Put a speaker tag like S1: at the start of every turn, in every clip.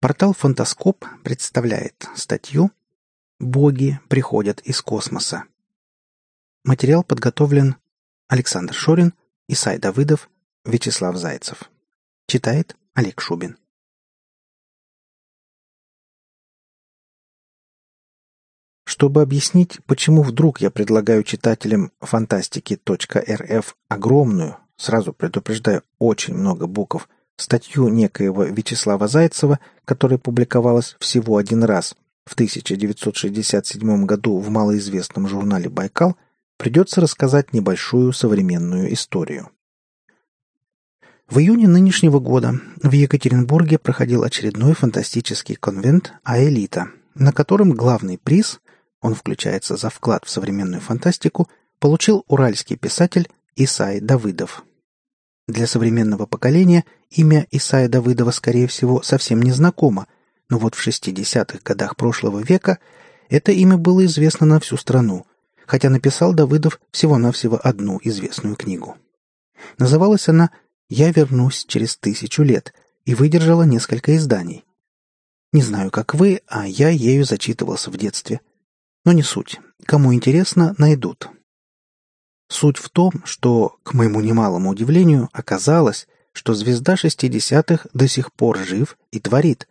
S1: Портал «Фантаскоп» представляет статью «Боги приходят из космоса». Материал подготовлен Александр Шорин, Исай Давыдов, Вячеслав Зайцев. Читает Олег Шубин. Чтобы объяснить, почему вдруг я предлагаю читателям фантастики.рф огромную, сразу предупреждаю, очень много букв, статью некоего Вячеслава Зайцева, которая публиковалась всего один раз в 1967 году в малоизвестном журнале «Байкал», придется рассказать небольшую современную историю. В июне нынешнего года в Екатеринбурге проходил очередной фантастический конвент «Аэлита», на котором главный приз, он включается за вклад в современную фантастику, получил уральский писатель Исай Давыдов. Для современного поколения имя Исая Давыдова, скорее всего, совсем не знакомо, но вот в 60-х годах прошлого века это имя было известно на всю страну, хотя написал Давыдов всего-навсего одну известную книгу. Называлась она «Я вернусь через тысячу лет» и выдержала несколько изданий. Не знаю, как вы, а я ею зачитывался в детстве. Но не суть. Кому интересно, найдут. Суть в том, что, к моему немалому удивлению, оказалось, что звезда шестидесятых до сих пор жив и творит.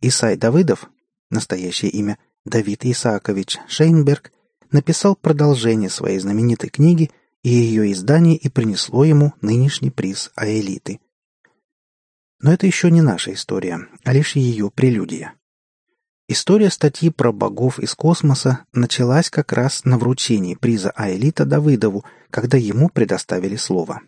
S1: Исай Давыдов, настоящее имя Давид Исаакович Шейнберг, написал продолжение своей знаменитой книги, и ее издание и принесло ему нынешний приз Аэлиты. Но это еще не наша история, а лишь ее прелюдия. История статьи про богов из космоса началась как раз на вручении приза Аэлита Давыдову, когда ему предоставили слово.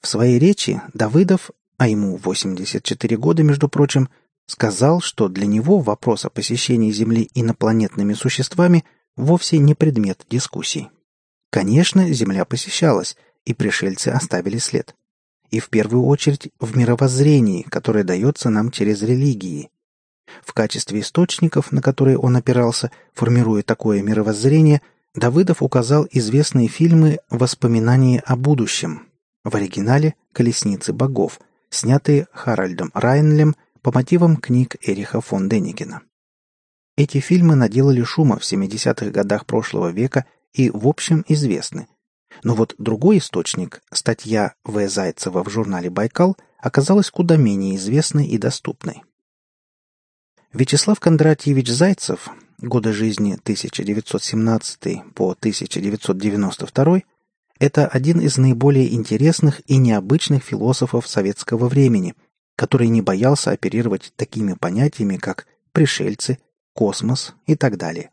S1: В своей речи Давыдов, а ему 84 года, между прочим, сказал, что для него вопрос о посещении Земли инопланетными существами – вовсе не предмет дискуссий. Конечно, Земля посещалась, и пришельцы оставили след. И в первую очередь в мировоззрении, которое дается нам через религии. В качестве источников, на которые он опирался, формируя такое мировоззрение, Давыдов указал известные фильмы «Воспоминания о будущем», в оригинале «Колесницы богов», снятые Харальдом Райнлем по мотивам книг Эриха фон Деникена. Эти фильмы наделали шума в 70-х годах прошлого века и, в общем, известны. Но вот другой источник, статья В. Зайцева в журнале «Байкал», оказалась куда менее известной и доступной. Вячеслав Кондратьевич Зайцев, годы жизни 1917 по 1992, это один из наиболее интересных и необычных философов советского времени, который не боялся оперировать такими понятиями, как пришельцы, космос и так далее.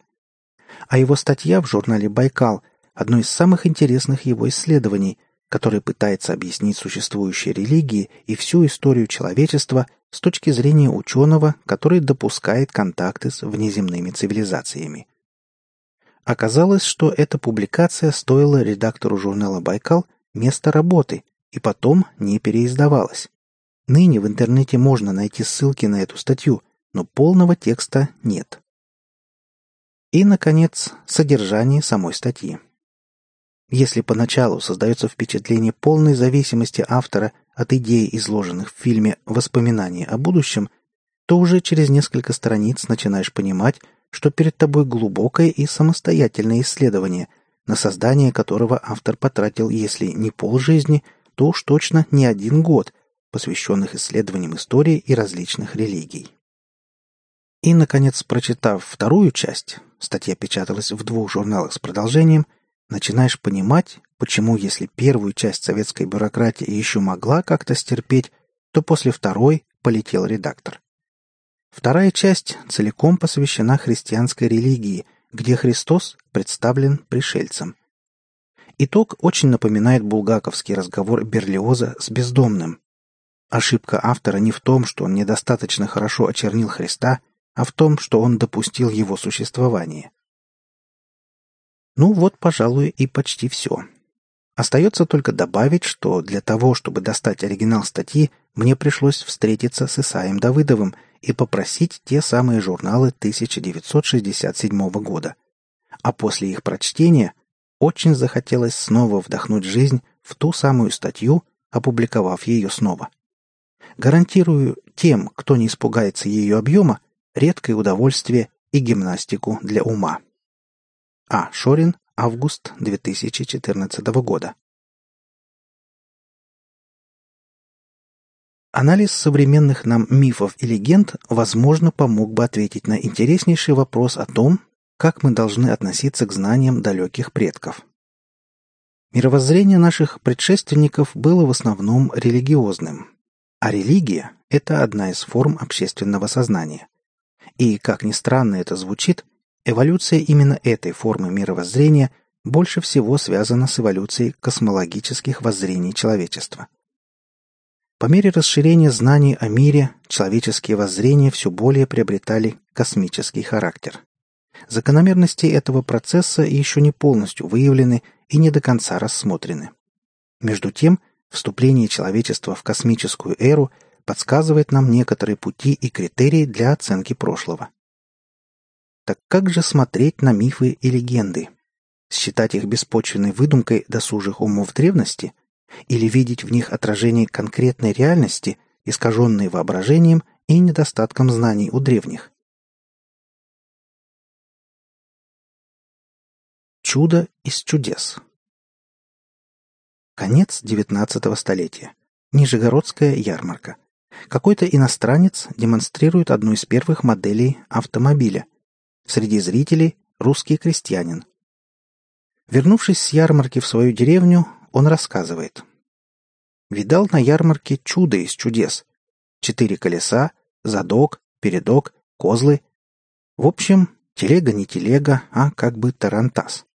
S1: А его статья в журнале «Байкал» – одно из самых интересных его исследований, которое пытается объяснить существующие религии и всю историю человечества с точки зрения ученого, который допускает контакты с внеземными цивилизациями. Оказалось, что эта публикация стоила редактору журнала «Байкал» места работы и потом не переиздавалась. Ныне в интернете можно найти ссылки на эту статью, но полного текста нет. И, наконец, содержание самой статьи. Если поначалу создается впечатление полной зависимости автора от идей, изложенных в фильме «Воспоминания о будущем», то уже через несколько страниц начинаешь понимать, что перед тобой глубокое и самостоятельное исследование, на создание которого автор потратил, если не полжизни, то уж точно не один год, посвященных исследованиям истории и различных религий. И, наконец, прочитав вторую часть, статья печаталась в двух журналах с продолжением, начинаешь понимать, почему, если первую часть советской бюрократии еще могла как-то стерпеть, то после второй полетел редактор. Вторая часть целиком посвящена христианской религии, где Христос представлен пришельцем. Итог очень напоминает булгаковский разговор Берлиоза с бездомным. Ошибка автора не в том, что он недостаточно хорошо очернил Христа – а в том, что он допустил его существование. Ну вот, пожалуй, и почти все. Остается только добавить, что для того, чтобы достать оригинал статьи, мне пришлось встретиться с Исаем Давыдовым и попросить те самые журналы 1967 года. А после их прочтения очень захотелось снова вдохнуть жизнь в ту самую статью, опубликовав ее снова. Гарантирую тем, кто не испугается ее объема, редкое удовольствие и гимнастику для ума. А. Шорин, август 2014 года. Анализ современных нам мифов и легенд, возможно, помог бы ответить на интереснейший вопрос о том, как мы должны относиться к знаниям далеких предков. Мировоззрение наших предшественников было в основном религиозным, а религия – это одна из форм общественного сознания. И, как ни странно это звучит, эволюция именно этой формы мировоззрения больше всего связана с эволюцией космологических воззрений человечества. По мере расширения знаний о мире, человеческие воззрения все более приобретали космический характер. Закономерности этого процесса еще не полностью выявлены и не до конца рассмотрены. Между тем, вступление человечества в космическую эру подсказывает нам некоторые пути и критерии для оценки прошлого. Так как же смотреть на мифы и легенды? Считать их беспочвенной выдумкой досужих умов древности – или видеть в них отражение конкретной реальности, искаженной воображением и недостатком знаний у древних. Чудо из чудес. Конец XIX столетия. Нижегородская ярмарка. Какой-то иностранец демонстрирует одну из первых моделей автомобиля. Среди зрителей русский крестьянин. Вернувшись с ярмарки в свою деревню, он рассказывает. Видал на ярмарке чудо из чудес. Четыре колеса, задок, передок, козлы. В общем, телега не телега, а как бы тарантас.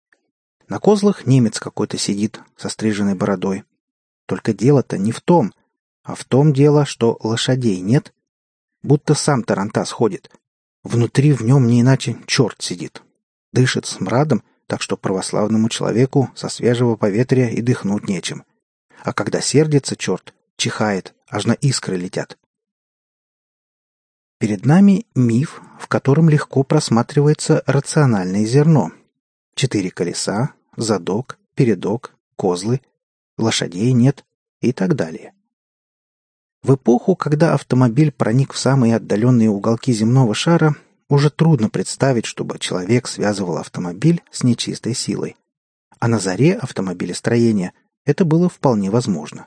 S1: На козлах немец какой-то сидит со стриженной бородой. Только дело-то не в том, а в том дело, что лошадей нет. Будто сам тарантас ходит. Внутри в нем не иначе черт сидит. Дышит смрадом, так что православному человеку со свежего поветрия и дыхнуть нечем. А когда сердится черт, чихает, аж на искры летят. Перед нами миф, в котором легко просматривается рациональное зерно. Четыре колеса, задок, передок, козлы, лошадей нет и так далее. В эпоху, когда автомобиль проник в самые отдаленные уголки земного шара, уже трудно представить, чтобы человек связывал автомобиль с нечистой силой. А на заре автомобилестроения это было вполне возможно.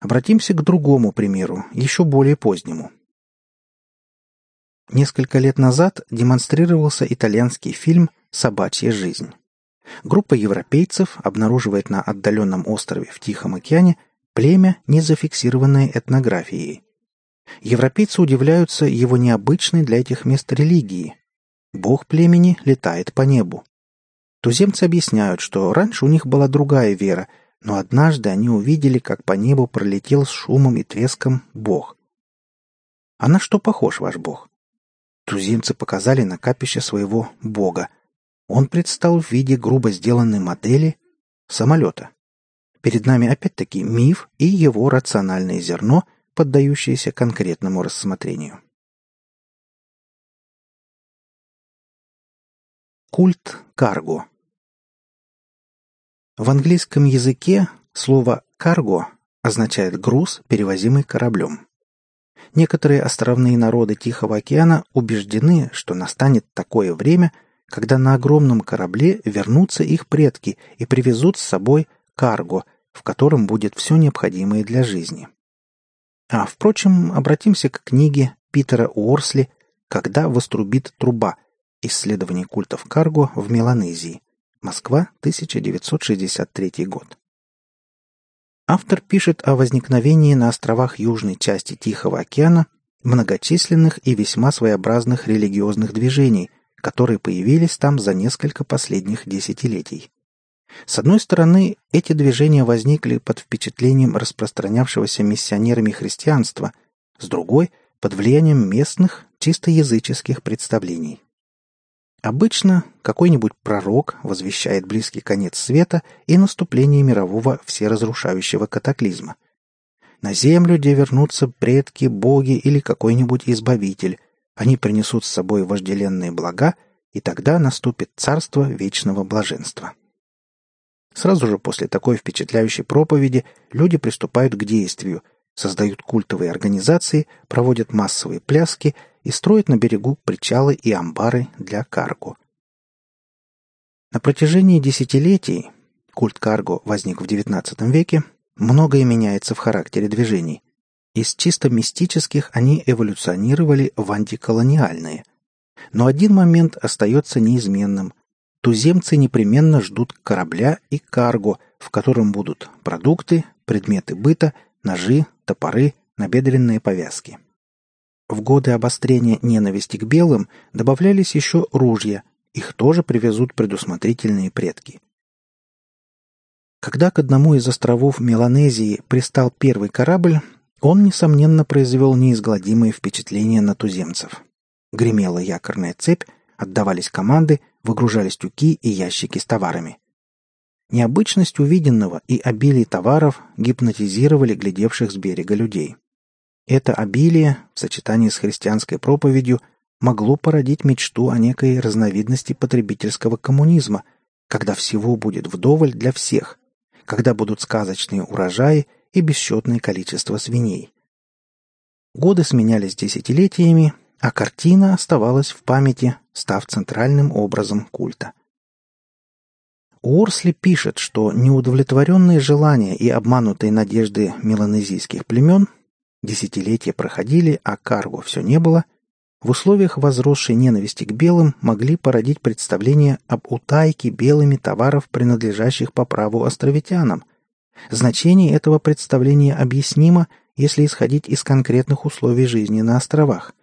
S1: Обратимся к другому примеру, еще более позднему. Несколько лет назад демонстрировался итальянский фильм «Собачья жизнь». Группа европейцев обнаруживает на отдаленном острове в Тихом океане племя, не зафиксированное этнографией. Европейцы удивляются его необычной для этих мест религии. Бог племени летает по небу. Туземцы объясняют, что раньше у них была другая вера, но однажды они увидели, как по небу пролетел с шумом и треском Бог. А на что похож ваш Бог? Туземцы показали на капище своего Бога. Он предстал в виде грубо сделанной модели самолета. Перед нами опять-таки миф и его рациональное зерно – поддающиеся конкретному рассмотрению. Культ карго В английском языке слово «карго» означает груз, перевозимый кораблем. Некоторые островные народы Тихого океана убеждены, что настанет такое время, когда на огромном корабле вернутся их предки и привезут с собой карго, в котором будет все необходимое для жизни. А, впрочем, обратимся к книге Питера Уорсли «Когда вострубит труба. Исследование культов карго в Меланезии. Москва, 1963 год». Автор пишет о возникновении на островах южной части Тихого океана многочисленных и весьма своеобразных религиозных движений, которые появились там за несколько последних десятилетий. С одной стороны, эти движения возникли под впечатлением распространявшегося миссионерами христианства, с другой – под влиянием местных, чисто языческих представлений. Обычно какой-нибудь пророк возвещает близкий конец света и наступление мирового всеразрушающего катаклизма. На землю, где вернутся предки, боги или какой-нибудь избавитель, они принесут с собой вожделенные блага, и тогда наступит царство вечного блаженства. Сразу же после такой впечатляющей проповеди люди приступают к действию, создают культовые организации, проводят массовые пляски и строят на берегу причалы и амбары для карго. На протяжении десятилетий культ карго возник в XIX веке, многое меняется в характере движений. Из чисто мистических они эволюционировали в антиколониальные. Но один момент остается неизменным. Туземцы непременно ждут корабля и карго, в котором будут продукты, предметы быта, ножи, топоры, набедренные повязки. В годы обострения ненависти к белым добавлялись еще ружья, их тоже привезут предусмотрительные предки. Когда к одному из островов Меланезии пристал первый корабль, он, несомненно, произвел неизгладимое впечатление на туземцев. Гремела якорная цепь, отдавались команды, выгружались тюки и ящики с товарами. Необычность увиденного и обилие товаров гипнотизировали глядевших с берега людей. Это обилие, в сочетании с христианской проповедью, могло породить мечту о некой разновидности потребительского коммунизма, когда всего будет вдоволь для всех, когда будут сказочные урожаи и бесчетное количество свиней. Годы сменялись десятилетиями, а картина оставалась в памяти, став центральным образом культа. Уорсли пишет, что неудовлетворенные желания и обманутые надежды меланезийских племен десятилетия проходили, а карго все не было, в условиях возросшей ненависти к белым могли породить представление об утайке белыми товаров, принадлежащих по праву островитянам. Значение этого представления объяснимо, если исходить из конкретных условий жизни на островах.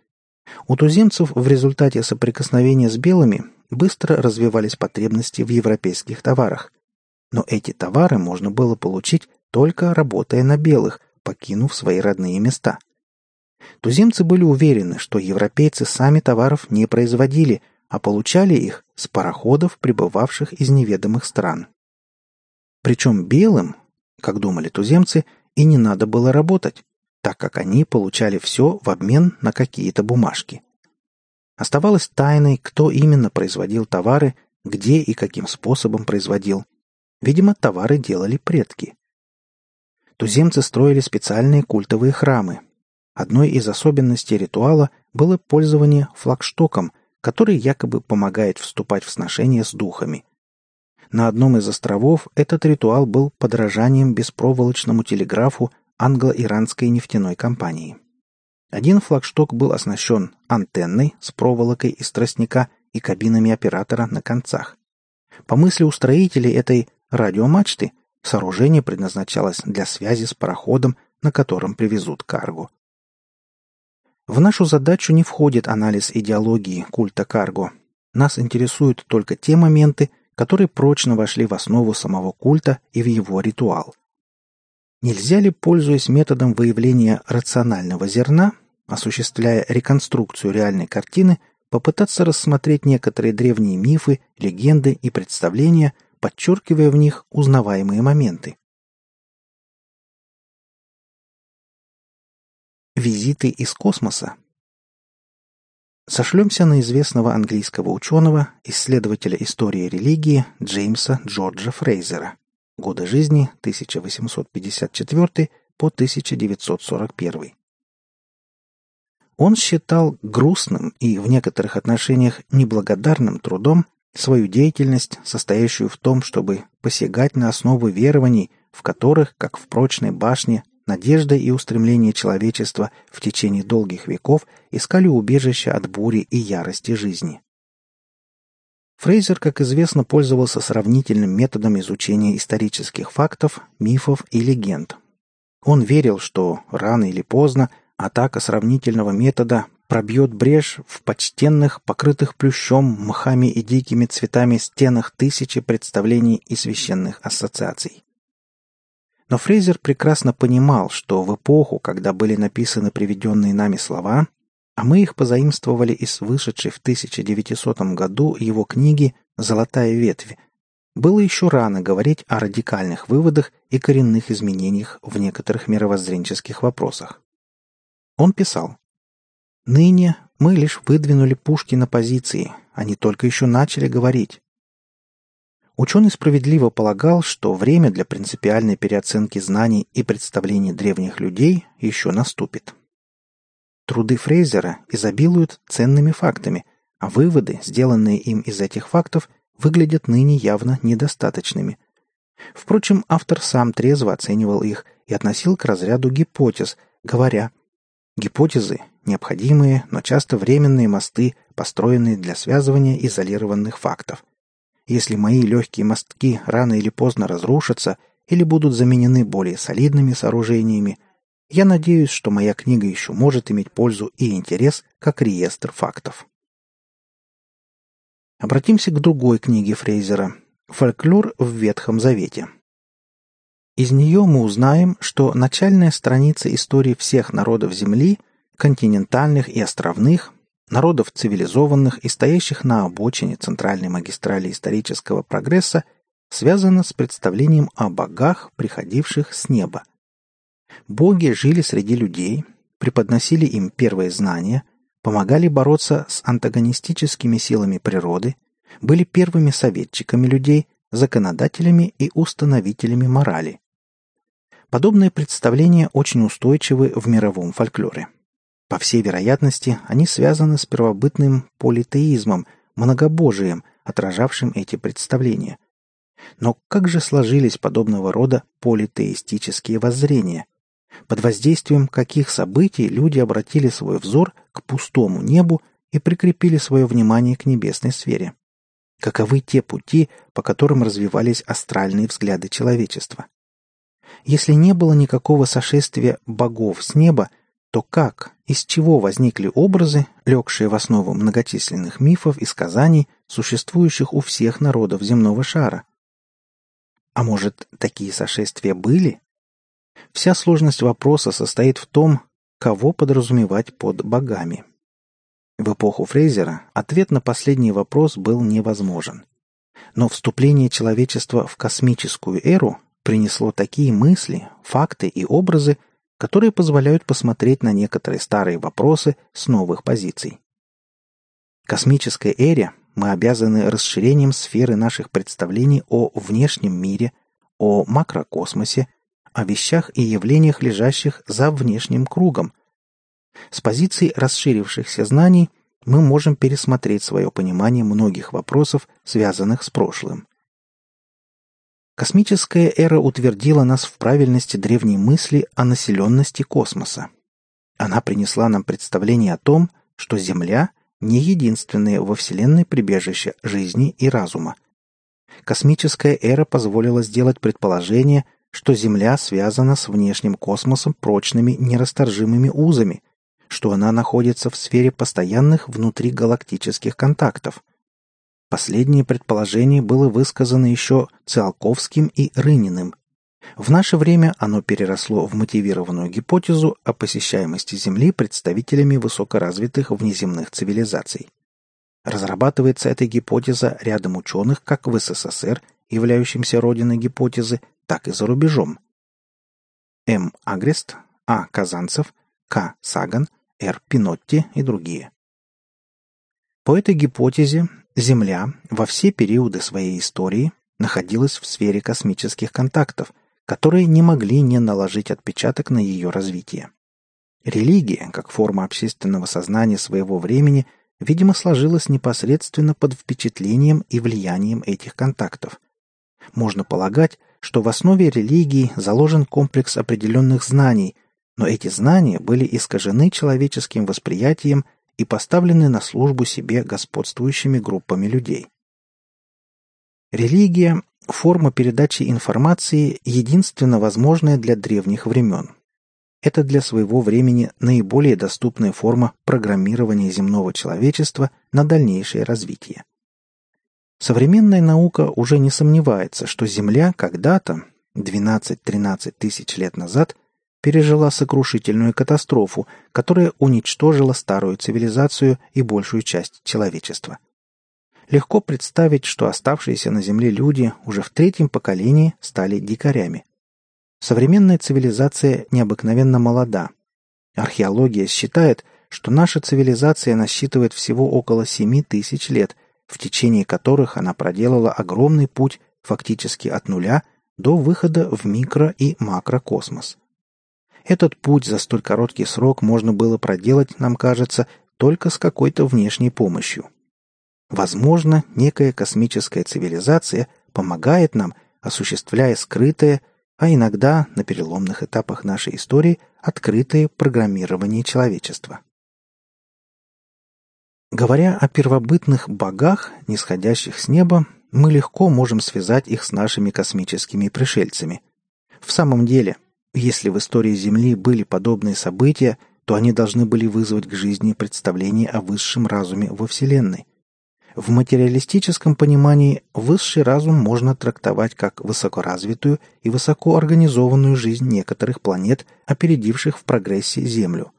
S1: У туземцев в результате соприкосновения с белыми быстро развивались потребности в европейских товарах. Но эти товары можно было получить только работая на белых, покинув свои родные места. Туземцы были уверены, что европейцы сами товаров не производили, а получали их с пароходов, прибывавших из неведомых стран. Причем белым, как думали туземцы, и не надо было работать, так как они получали все в обмен на какие-то бумажки. Оставалось тайной, кто именно производил товары, где и каким способом производил. Видимо, товары делали предки. Туземцы строили специальные культовые храмы. Одной из особенностей ритуала было пользование флагштоком, который якобы помогает вступать в сношение с духами. На одном из островов этот ритуал был подражанием беспроволочному телеграфу англо-иранской нефтяной компании. Один флагшток был оснащен антенной с проволокой из тростника и кабинами оператора на концах. По мысли устроителей этой радиомачты, сооружение предназначалось для связи с пароходом, на котором привезут карго. В нашу задачу не входит анализ идеологии культа карго. Нас интересуют только те моменты, которые прочно вошли в основу самого культа и в его ритуал – Нельзя ли, пользуясь методом выявления рационального зерна, осуществляя реконструкцию реальной картины, попытаться рассмотреть некоторые древние мифы, легенды и представления, подчеркивая в них узнаваемые моменты? Визиты из космоса Сошлемся на известного английского ученого, исследователя истории религии Джеймса Джорджа Фрейзера. Годы жизни 1854 по 1941. Он считал грустным и в некоторых отношениях неблагодарным трудом свою деятельность, состоящую в том, чтобы посягать на основы верований, в которых, как в прочной башне, надежда и устремление человечества в течение долгих веков искали убежища от бури и ярости жизни. Фрейзер, как известно, пользовался сравнительным методом изучения исторических фактов, мифов и легенд. Он верил, что рано или поздно атака сравнительного метода пробьет брешь в почтенных, покрытых плющом, мхами и дикими цветами стенах тысячи представлений и священных ассоциаций. Но Фрейзер прекрасно понимал, что в эпоху, когда были написаны приведенные нами слова, а мы их позаимствовали из вышедшей в 1900 году его книги «Золотая ветвь». Было еще рано говорить о радикальных выводах и коренных изменениях в некоторых мировоззренческих вопросах. Он писал «Ныне мы лишь выдвинули пушки на позиции, они только еще начали говорить. Ученый справедливо полагал, что время для принципиальной переоценки знаний и представлений древних людей еще наступит. Труды Фрейзера изобилуют ценными фактами, а выводы, сделанные им из этих фактов, выглядят ныне явно недостаточными. Впрочем, автор сам трезво оценивал их и относил к разряду гипотез, говоря «Гипотезы – необходимые, но часто временные мосты, построенные для связывания изолированных фактов. Если мои легкие мостки рано или поздно разрушатся или будут заменены более солидными сооружениями, я надеюсь, что моя книга еще может иметь пользу и интерес как реестр фактов. Обратимся к другой книге Фрейзера «Фольклор в Ветхом Завете». Из нее мы узнаем, что начальная страница истории всех народов Земли, континентальных и островных, народов цивилизованных и стоящих на обочине центральной магистрали исторического прогресса, связана с представлением о богах, приходивших с неба – Боги жили среди людей, преподносили им первые знания, помогали бороться с антагонистическими силами природы, были первыми советчиками людей, законодателями и установителями морали. Подобные представления очень устойчивы в мировом фольклоре. По всей вероятности, они связаны с первобытным политеизмом, многобожием, отражавшим эти представления. Но как же сложились подобного рода политеистические воззрения – под воздействием каких событий люди обратили свой взор к пустому небу и прикрепили свое внимание к небесной сфере. Каковы те пути, по которым развивались астральные взгляды человечества? Если не было никакого сошествия богов с неба, то как, из чего возникли образы, легшие в основу многочисленных мифов и сказаний, существующих у всех народов земного шара? А может, такие сошествия были? Вся сложность вопроса состоит в том, кого подразумевать под богами. В эпоху Фрейзера ответ на последний вопрос был невозможен. Но вступление человечества в космическую эру принесло такие мысли, факты и образы, которые позволяют посмотреть на некоторые старые вопросы с новых позиций. Космической эре мы обязаны расширением сферы наших представлений о внешнем мире, о макрокосмосе, о вещах и явлениях, лежащих за внешним кругом. С позиции расширившихся знаний мы можем пересмотреть свое понимание многих вопросов, связанных с прошлым. Космическая эра утвердила нас в правильности древней мысли о населенности космоса. Она принесла нам представление о том, что Земля не единственное во Вселенной прибежище жизни и разума. Космическая эра позволила сделать предположение – что Земля связана с внешним космосом прочными нерасторжимыми узами, что она находится в сфере постоянных внутригалактических контактов. Последнее предположение было высказано еще Циолковским и Рыниным. В наше время оно переросло в мотивированную гипотезу о посещаемости Земли представителями высокоразвитых внеземных цивилизаций. Разрабатывается эта гипотеза рядом ученых как в СССР, являющимся родиной гипотезы, так и за рубежом. М. Агрест, А. Казанцев, К. Саган, Р. Пинотти и другие. По этой гипотезе Земля во все периоды своей истории находилась в сфере космических контактов, которые не могли не наложить отпечаток на ее развитие. Религия, как форма общественного сознания своего времени, видимо, сложилась непосредственно под впечатлением и влиянием этих контактов. Можно полагать, что в основе религии заложен комплекс определенных знаний, но эти знания были искажены человеческим восприятием и поставлены на службу себе господствующими группами людей. Религия – форма передачи информации, единственно возможная для древних времен. Это для своего времени наиболее доступная форма программирования земного человечества на дальнейшее развитие. Современная наука уже не сомневается, что Земля когда-то, 12-13 тысяч лет назад, пережила сокрушительную катастрофу, которая уничтожила старую цивилизацию и большую часть человечества. Легко представить, что оставшиеся на Земле люди уже в третьем поколении стали дикарями. Современная цивилизация необыкновенно молода. Археология считает, что наша цивилизация насчитывает всего около 7 тысяч лет – в течение которых она проделала огромный путь фактически от нуля до выхода в микро- и макрокосмос. Этот путь за столь короткий срок можно было проделать, нам кажется, только с какой-то внешней помощью. Возможно, некая космическая цивилизация помогает нам, осуществляя скрытое, а иногда на переломных этапах нашей истории открытое программирование человечества. Говоря о первобытных богах, нисходящих с неба, мы легко можем связать их с нашими космическими пришельцами. В самом деле, если в истории Земли были подобные события, то они должны были вызвать к жизни представление о высшем разуме во Вселенной. В материалистическом понимании высший разум можно трактовать как высокоразвитую и высокоорганизованную жизнь некоторых планет, опередивших в прогрессе Землю.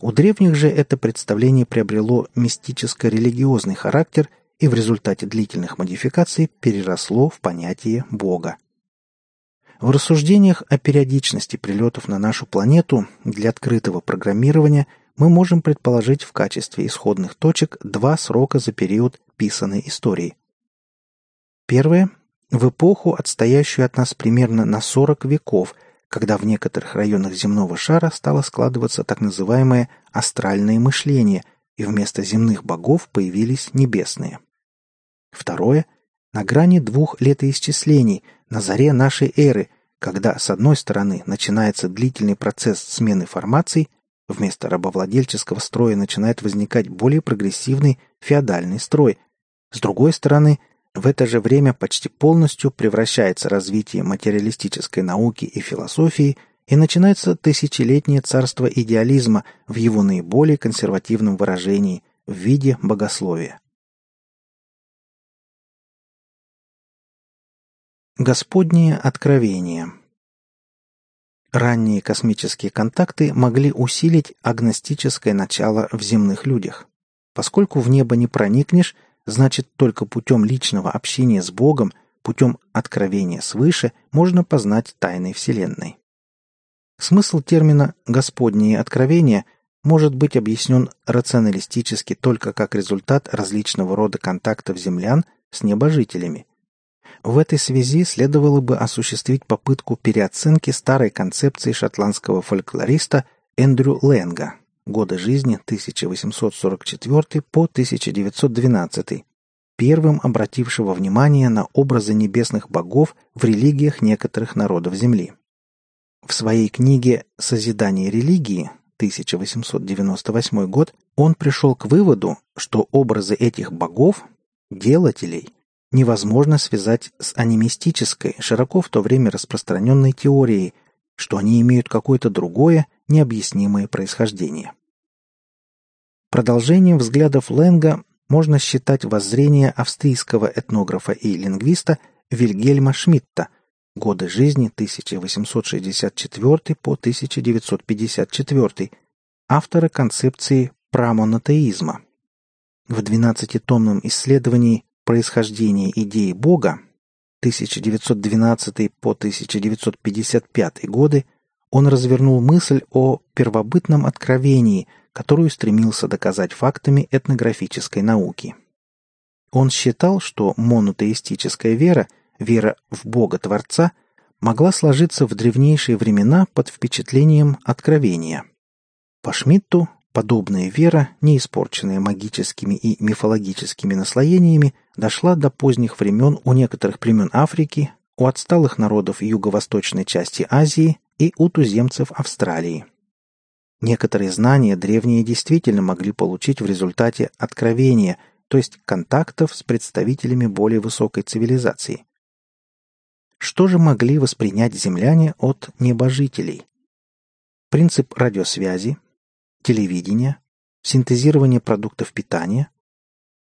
S1: У древних же это представление приобрело мистическо-религиозный характер и в результате длительных модификаций переросло в понятие Бога. В рассуждениях о периодичности прилетов на нашу планету для открытого программирования мы можем предположить в качестве исходных точек два срока за период писанной истории. Первое – в эпоху, отстоящую от нас примерно на 40 веков – когда в некоторых районах земного шара стало складываться так называемое астральное мышление, и вместо земных богов появились небесные. Второе – на грани двух летоисчислений, на заре нашей эры, когда, с одной стороны, начинается длительный процесс смены формаций, вместо рабовладельческого строя начинает возникать более прогрессивный феодальный строй, с другой стороны, в это же время почти полностью превращается развитие материалистической науки и философии и начинается тысячелетнее царство идеализма в его наиболее консервативном выражении в виде богословия. Господнее откровение Ранние космические контакты могли усилить агностическое начало в земных людях. Поскольку в небо не проникнешь, Значит, только путем личного общения с Богом, путем откровения свыше, можно познать тайны Вселенной. Смысл термина «господнее откровение» может быть объяснен рационалистически только как результат различного рода контактов землян с небожителями. В этой связи следовало бы осуществить попытку переоценки старой концепции шотландского фольклориста Эндрю Лэнга годы жизни 1844 по 1912, первым обратившего внимание на образы небесных богов в религиях некоторых народов Земли. В своей книге «Созидание религии» 1898 год он пришел к выводу, что образы этих богов, делателей, невозможно связать с анимистической, широко в то время распространенной теорией, что они имеют какое-то другое, необъяснимое происхождение. Продолжением взглядов Ленга можно считать воззрение австрийского этнографа и лингвиста Вильгельма Шмидта годы жизни 1864 по 1954, автора концепции прамонотеизма. В 12-томном исследовании «Происхождение идеи Бога» 1912 по 1955 годы он развернул мысль о первобытном откровении – которую стремился доказать фактами этнографической науки. Он считал, что монотеистическая вера, вера в Бога-творца, могла сложиться в древнейшие времена под впечатлением откровения. По Шмидту подобная вера, не испорченная магическими и мифологическими наслоениями, дошла до поздних времен у некоторых племен Африки, у отсталых народов юго-восточной части Азии и у туземцев Австралии. Некоторые знания древние действительно могли получить в результате откровения, то есть контактов с представителями более высокой цивилизации. Что же могли воспринять земляне от небожителей? Принцип радиосвязи, телевидения, синтезирование продуктов питания,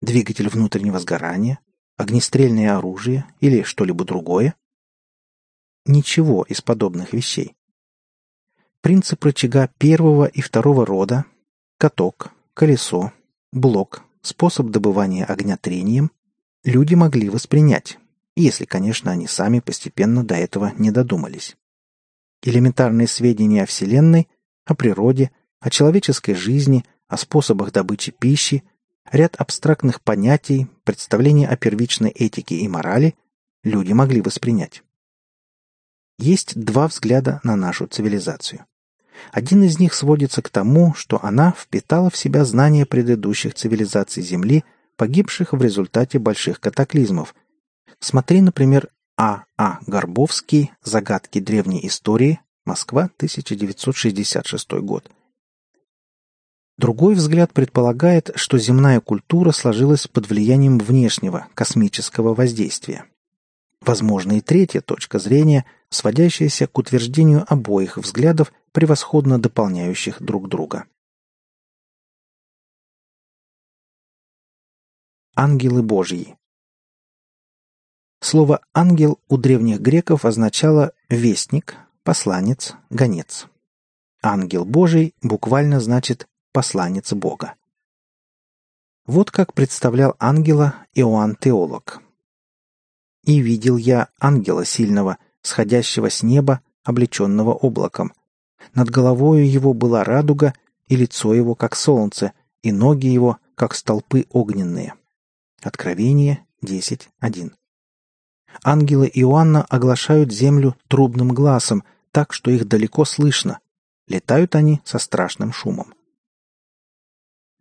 S1: двигатель внутреннего сгорания, огнестрельное оружие или что-либо другое? Ничего из подобных вещей принцип рычага первого и второго рода, каток, колесо, блок, способ добывания огня трением люди могли воспринять, если, конечно, они сами постепенно до этого не додумались. Элементарные сведения о Вселенной, о природе, о человеческой жизни, о способах добычи пищи, ряд абстрактных понятий, представления о первичной этике и морали люди могли воспринять. Есть два взгляда на нашу цивилизацию. Один из них сводится к тому, что она впитала в себя знания предыдущих цивилизаций Земли, погибших в результате больших катаклизмов. Смотри, например, А. А. Горбовский «Загадки древней истории», Москва, 1966 год. Другой взгляд предполагает, что земная культура сложилась под влиянием внешнего, космического воздействия. Возможно и третья точка зрения, сводящаяся к утверждению обоих взглядов, превосходно дополняющих друг друга. Ангелы Божьи Слово «ангел» у древних греков означало «вестник», «посланец», «гонец». Ангел Божий буквально значит «посланец Бога». Вот как представлял ангела Иоанн Теолог. И видел я ангела сильного, сходящего с неба, облеченного облаком. Над головою его была радуга, и лицо его, как солнце, и ноги его, как столпы огненные. Откровение 10.1. Ангелы Иоанна оглашают землю трубным глазом, так, что их далеко слышно. Летают они со страшным шумом.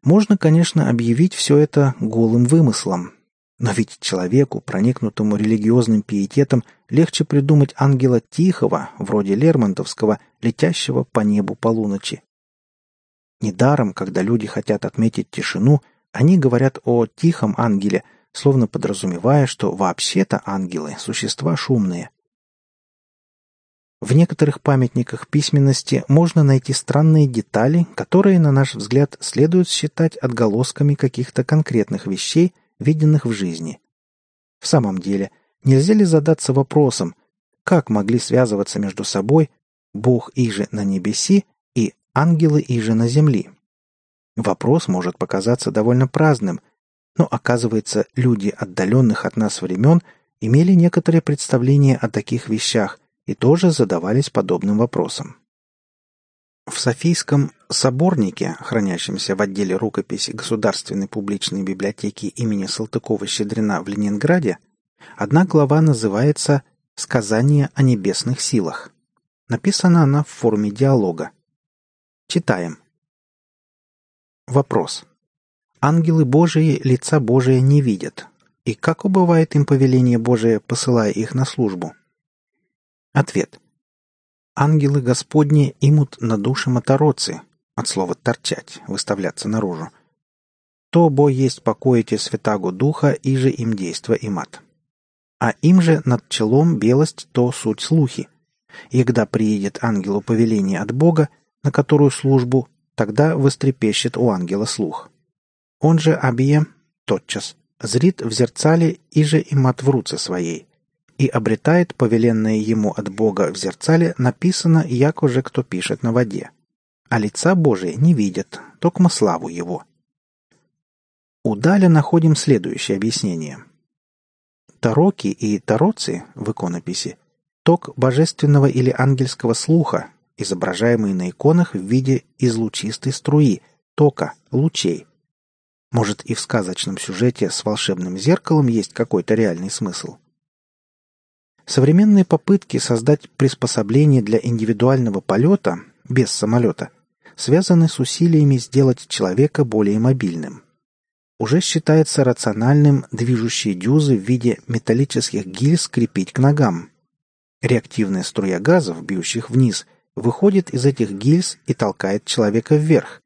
S1: Можно, конечно, объявить все это голым вымыслом, но ведь человеку, проникнутому религиозным пиететом, легче придумать ангела тихого, вроде Лермонтовского, летящего по небу полуночи. Недаром, когда люди хотят отметить тишину, они говорят о тихом ангеле, словно подразумевая, что вообще-то ангелы – существа шумные. В некоторых памятниках письменности можно найти странные детали, которые, на наш взгляд, следует считать отголосками каких-то конкретных вещей – виденных в жизни. В самом деле, нельзя ли задаться вопросом, как могли связываться между собой Бог иже на небеси и ангелы иже на земли? Вопрос может показаться довольно праздным, но оказывается, люди отдаленных от нас времен имели некоторое представление о таких вещах и тоже задавались подобным вопросом. В Софийском соборнике, хранящемся в отделе рукописи Государственной публичной библиотеки имени Салтыкова-Щедрина в Ленинграде, одна глава называется «Сказание о небесных силах». Написана она в форме диалога. Читаем. Вопрос. Ангелы Божии лица Божия не видят. И как убывает им повеление Божие, посылая их на службу? Ответ. Ангелы Господни имут на душе мотороцы, от слова «торчать», выставляться наружу. То бо есть покоите святаго духа, и же им действо и мат. А им же над челом белость то суть слухи. И когда приедет ангелу повеление от Бога, на которую службу, тогда вострепещет у ангела слух. Он же обие, тотчас, зрит в зерцале и же и мат в руце своей, и обретает повеленное ему от Бога в зерцале написано, як уже кто пишет на воде. А лица Божия не видят, только славу его. У Даля находим следующее объяснение. Тароки и тароцы в иконописи – ток божественного или ангельского слуха, изображаемый на иконах в виде излучистой струи, тока, лучей. Может, и в сказочном сюжете с волшебным зеркалом есть какой-то реальный смысл – Современные попытки создать приспособление для индивидуального полета без самолета связаны с усилиями сделать человека более мобильным. Уже считается рациональным движущие дюзы в виде металлических гильз крепить к ногам. Реактивная струя газов, бьющих вниз, выходит из этих гильз и толкает человека вверх.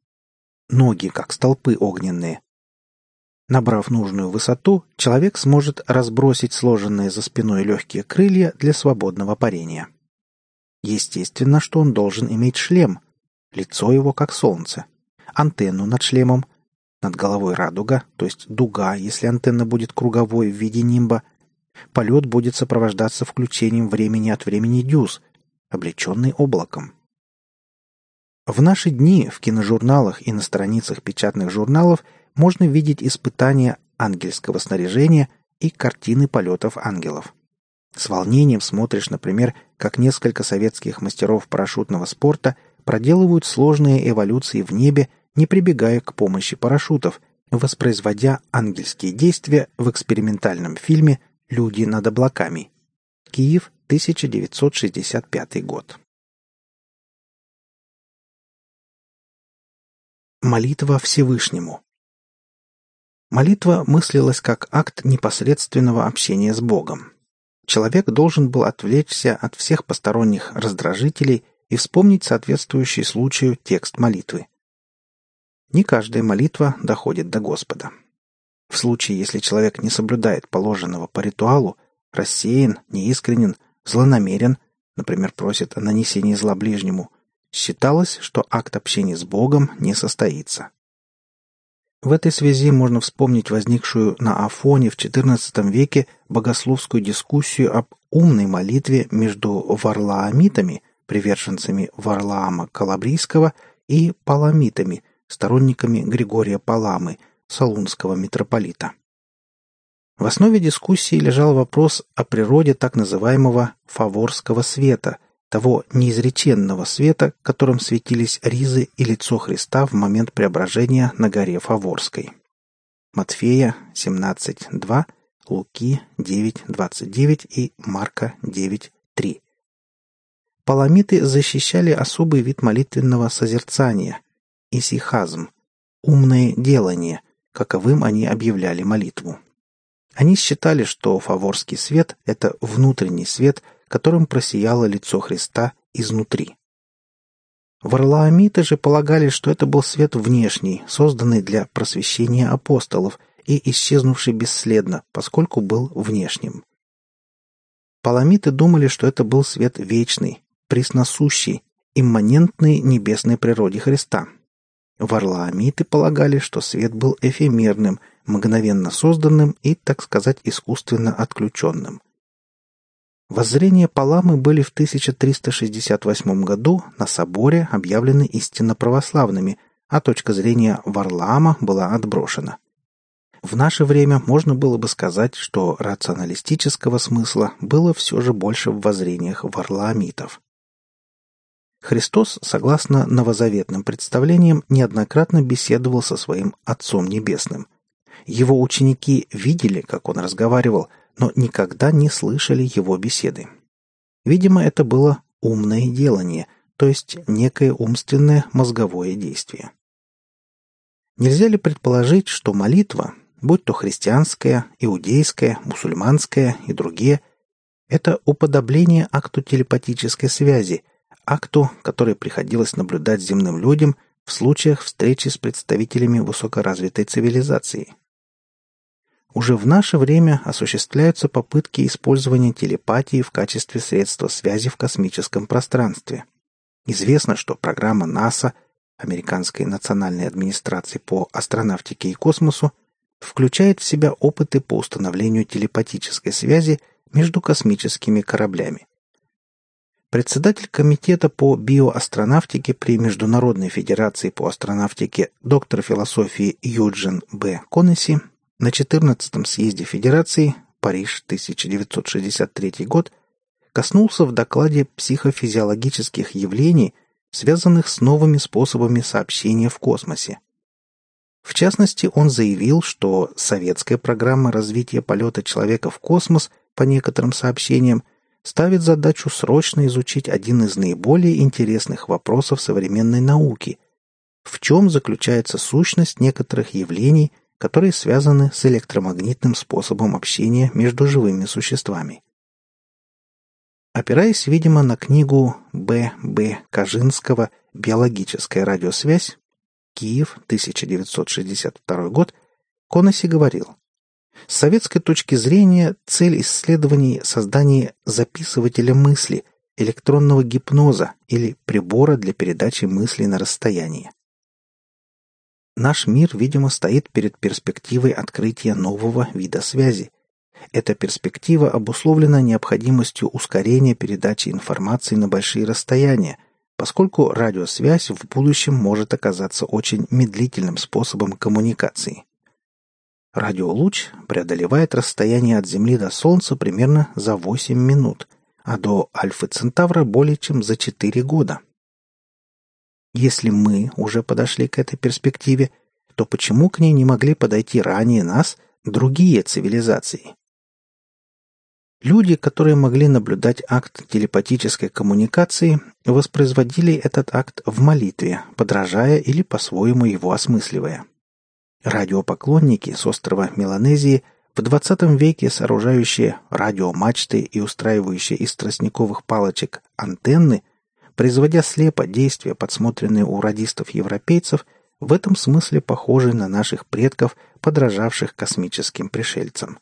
S1: Ноги, как столпы огненные, Набрав нужную высоту, человек сможет разбросить сложенные за спиной легкие крылья для свободного парения. Естественно, что он должен иметь шлем, лицо его как солнце, антенну над шлемом, над головой радуга, то есть дуга, если антенна будет круговой в виде нимба. Полет будет сопровождаться включением времени от времени дюз, облеченный облаком. В наши дни в киножурналах и на страницах печатных журналов – можно видеть испытания ангельского снаряжения и картины полетов ангелов. С волнением смотришь, например, как несколько советских мастеров парашютного спорта проделывают сложные эволюции в небе, не прибегая к помощи парашютов, воспроизводя ангельские действия в экспериментальном фильме «Люди над облаками». Киев, 1965 год. Молитва Всевышнему. Молитва мыслилась как акт непосредственного общения с Богом. Человек должен был отвлечься от всех посторонних раздражителей и вспомнить соответствующий случаю текст молитвы. Не каждая молитва доходит до Господа. В случае, если человек не соблюдает положенного по ритуалу, рассеян, неискренен, злонамерен, например, просит о нанесении зла ближнему, считалось, что акт общения с Богом не состоится. В этой связи можно вспомнить возникшую на Афоне в XIV веке богословскую дискуссию об умной молитве между варлаамитами, приверженцами Варлаама Калабрийского, и паламитами, сторонниками Григория Паламы, салунского митрополита. В основе дискуссии лежал вопрос о природе так называемого «фаворского света», того неизреченного света, которым светились ризы и лицо Христа в момент преображения на горе Фаворской. Матфея 17.2, Луки 9.29 и Марка 9.3. Паламиты защищали особый вид молитвенного созерцания – исихазм, умное делание, каковым они объявляли молитву. Они считали, что фаворский свет – это внутренний свет – которым просияло лицо Христа изнутри. Варлаамиты же полагали, что это был свет внешний, созданный для просвещения апостолов и исчезнувший бесследно, поскольку был внешним. Паламиты думали, что это был свет вечный, присносущий, имманентный небесной природе Христа. Варлаамиты полагали, что свет был эфемерным, мгновенно созданным и, так сказать, искусственно отключенным – Воззрения Паламы были в 1368 году на соборе объявлены истинно православными, а точка зрения Варлаама была отброшена. В наше время можно было бы сказать, что рационалистического смысла было все же больше в воззрениях варлаамитов. Христос, согласно новозаветным представлениям, неоднократно беседовал со своим Отцом Небесным. Его ученики видели, как он разговаривал – но никогда не слышали его беседы. Видимо, это было умное делание, то есть некое умственное мозговое действие. Нельзя ли предположить, что молитва, будь то христианская, иудейская, мусульманская и другие, это уподобление акту телепатической связи, акту, который приходилось наблюдать земным людям в случаях встречи с представителями высокоразвитой цивилизации? Уже в наше время осуществляются попытки использования телепатии в качестве средства связи в космическом пространстве. Известно, что программа НАСА, Американской национальной администрации по астронавтике и космосу, включает в себя опыты по установлению телепатической связи между космическими кораблями. Председатель комитета по биоастронавтике при Международной федерации по астронавтике доктор философии Юджин Б. Коннесси на 14-м съезде Федерации, Париж, 1963 год, коснулся в докладе психофизиологических явлений, связанных с новыми способами сообщения в космосе. В частности, он заявил, что советская программа развития полета человека в космос, по некоторым сообщениям, ставит задачу срочно изучить один из наиболее интересных вопросов современной науки – в чем заключается сущность некоторых явлений, которые связаны с электромагнитным способом общения между живыми существами. Опираясь, видимо, на книгу Б. Б. Кожинского «Биологическая радиосвязь», Киев, 1962 год, Коноси говорил, с советской точки зрения цель исследований – создание записывателя мысли, электронного гипноза или прибора для передачи мыслей на расстояние. Наш мир, видимо, стоит перед перспективой открытия нового вида связи. Эта перспектива обусловлена необходимостью ускорения передачи информации на большие расстояния, поскольку радиосвязь в будущем может оказаться очень медлительным способом коммуникации. Радиолуч преодолевает расстояние от Земли до Солнца примерно за 8 минут, а до Альфы Центавра более чем за 4 года – если мы уже подошли к этой перспективе, то почему к ней не могли подойти ранее нас другие цивилизации? Люди, которые могли наблюдать акт телепатической коммуникации, воспроизводили этот акт в молитве, подражая или по-своему его осмысливая. Радиопоклонники с острова Меланезии в XX веке сооружающие радиомачты и устраивающие из тростниковых палочек антенны, производя слепо действия, подсмотренные у радистов-европейцев, в этом смысле похожи на наших предков, подражавших космическим пришельцам.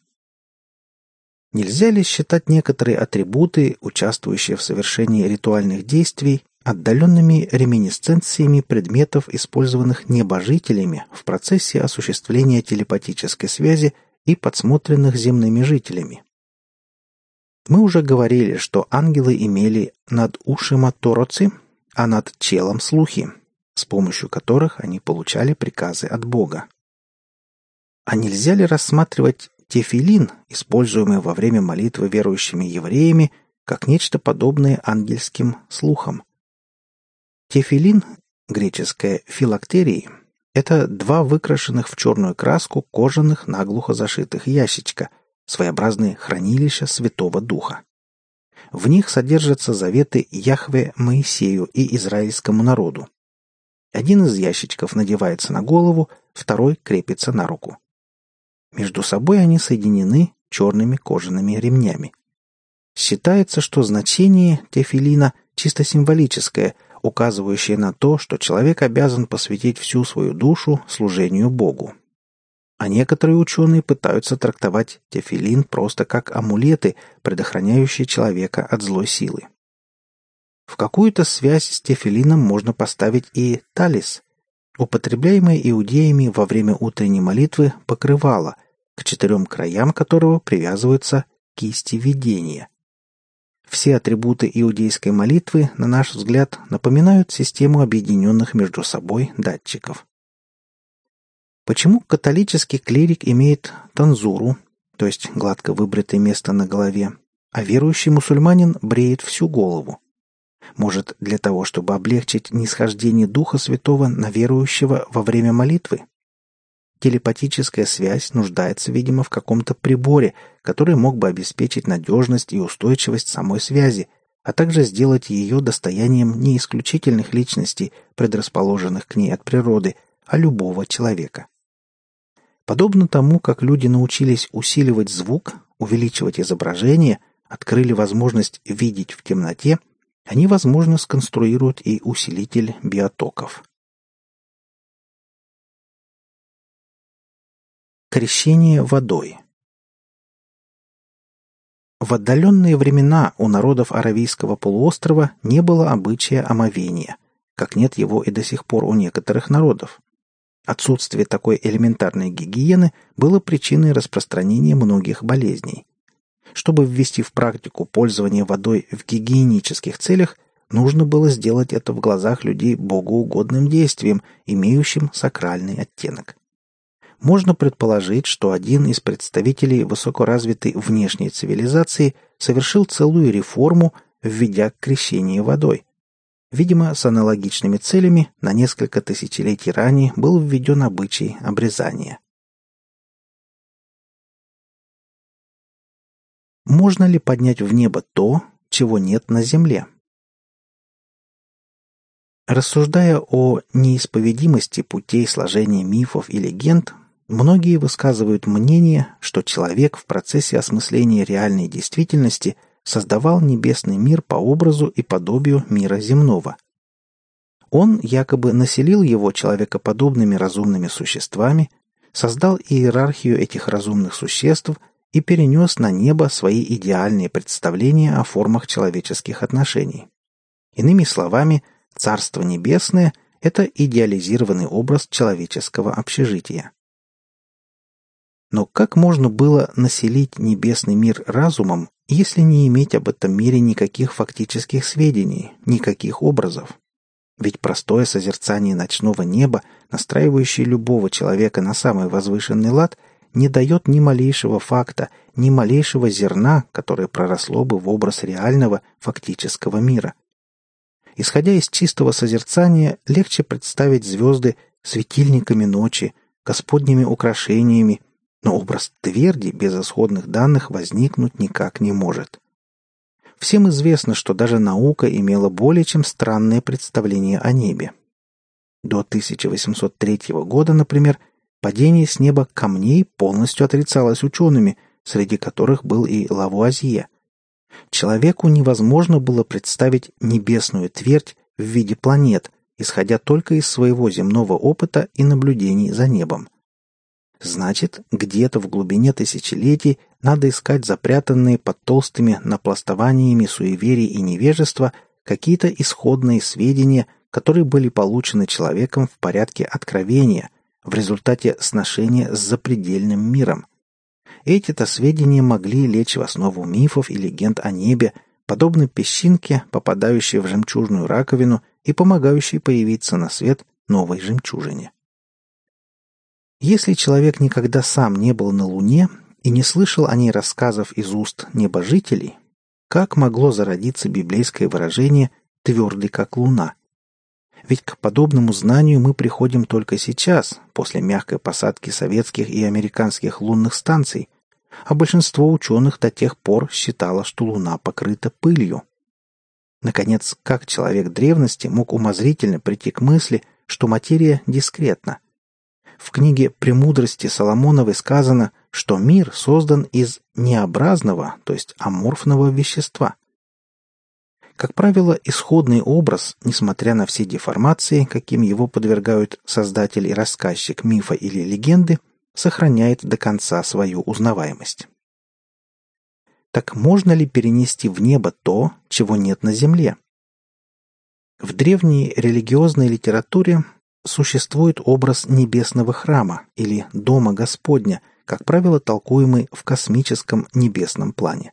S1: Нельзя ли считать некоторые атрибуты, участвующие в совершении ритуальных действий, отдаленными реминисценциями предметов, использованных небожителями в процессе осуществления телепатической связи и подсмотренных земными жителями? Мы уже говорили, что ангелы имели над ушима тороци, а над челом слухи, с помощью которых они получали приказы от Бога. А нельзя ли рассматривать тефилин, используемый во время молитвы верующими евреями, как нечто подобное ангельским слухам. Тефилин, греческое филактерии, это два выкрашенных в черную краску кожаных наглухо зашитых ящичка, своеобразные хранилища Святого Духа. В них содержатся заветы Яхве Моисею и израильскому народу. Один из ящичков надевается на голову, второй крепится на руку. Между собой они соединены черными кожаными ремнями. Считается, что значение тефилина чисто символическое, указывающее на то, что человек обязан посвятить всю свою душу служению Богу. А некоторые ученые пытаются трактовать тефилин просто как амулеты, предохраняющие человека от злой силы. В какую-то связь с тефилином можно поставить и талис, употребляемое иудеями во время утренней молитвы покрывало, к четырем краям которого привязываются кисти видения. Все атрибуты иудейской молитвы, на наш взгляд, напоминают систему объединенных между собой датчиков. Почему католический клирик имеет танзуру, то есть гладко выбритое место на голове, а верующий мусульманин бреет всю голову? Может, для того, чтобы облегчить нисхождение Духа Святого на верующего во время молитвы? Телепатическая связь нуждается, видимо, в каком-то приборе, который мог бы обеспечить надежность и устойчивость самой связи, а также сделать ее достоянием не исключительных личностей, предрасположенных к ней от природы, а любого человека. Подобно тому, как люди научились усиливать звук, увеличивать изображение, открыли возможность видеть в темноте, они, возможно, сконструируют и усилитель биотоков. Крещение водой В отдаленные времена у народов Аравийского полуострова не было обычая омовения, как нет его и до сих пор у некоторых народов. Отсутствие такой элементарной гигиены было причиной распространения многих болезней. Чтобы ввести в практику пользование водой в гигиенических целях, нужно было сделать это в глазах людей богоугодным действием, имеющим сакральный оттенок. Можно предположить, что один из представителей высокоразвитой внешней цивилизации совершил целую реформу, введя крещение водой. Видимо, с аналогичными целями на несколько тысячелетий ранее был введен обычай обрезания. Можно ли поднять в небо то, чего нет на земле? Рассуждая о неисповедимости путей сложения мифов и легенд, многие высказывают мнение, что человек в процессе осмысления реальной действительности создавал небесный мир по образу и подобию мира земного. Он якобы населил его человекоподобными разумными существами, создал иерархию этих разумных существ – и перенес на небо свои идеальные представления о формах человеческих отношений. Иными словами, Царство Небесное – это идеализированный образ человеческого общежития. Но как можно было населить небесный мир разумом, если не иметь об этом мире никаких фактических сведений, никаких образов? Ведь простое созерцание ночного неба, настраивающее любого человека на самый возвышенный лад, не дает ни малейшего факта, ни малейшего зерна, которое проросло бы в образ реального фактического мира. Исходя из чистого созерцания, легче представить звезды светильниками ночи, господними украшениями, Но образ тверди без исходных данных возникнуть никак не может. Всем известно, что даже наука имела более чем странное представление о небе. До 1803 года, например, падение с неба камней полностью отрицалось учеными, среди которых был и Лавуазье. Человеку невозможно было представить небесную твердь в виде планет, исходя только из своего земного опыта и наблюдений за небом. Значит, где-то в глубине тысячелетий надо искать запрятанные под толстыми напластованиями суеверий и невежества какие-то исходные сведения, которые были получены человеком в порядке откровения, в результате сношения с запредельным миром. Эти-то сведения могли лечь в основу мифов и легенд о небе, подобно песчинке, попадающей в жемчужную раковину и помогающей появиться на свет новой жемчужине. Если человек никогда сам не был на Луне и не слышал о ней рассказов из уст небожителей, как могло зародиться библейское выражение «твердый как луна»? Ведь к подобному знанию мы приходим только сейчас, после мягкой посадки советских и американских лунных станций, а большинство ученых до тех пор считало, что Луна покрыта пылью. Наконец, как человек древности мог умозрительно прийти к мысли, что материя дискретна – в книге «Премудрости Соломоновой» сказано, что мир создан из необразного, то есть аморфного вещества. Как правило, исходный образ, несмотря на все деформации, каким его подвергают создатель и рассказчик мифа или легенды, сохраняет до конца свою узнаваемость. Так можно ли перенести в небо то, чего нет на земле? В древней религиозной литературе существует образ небесного храма или Дома Господня, как правило, толкуемый в космическом небесном плане.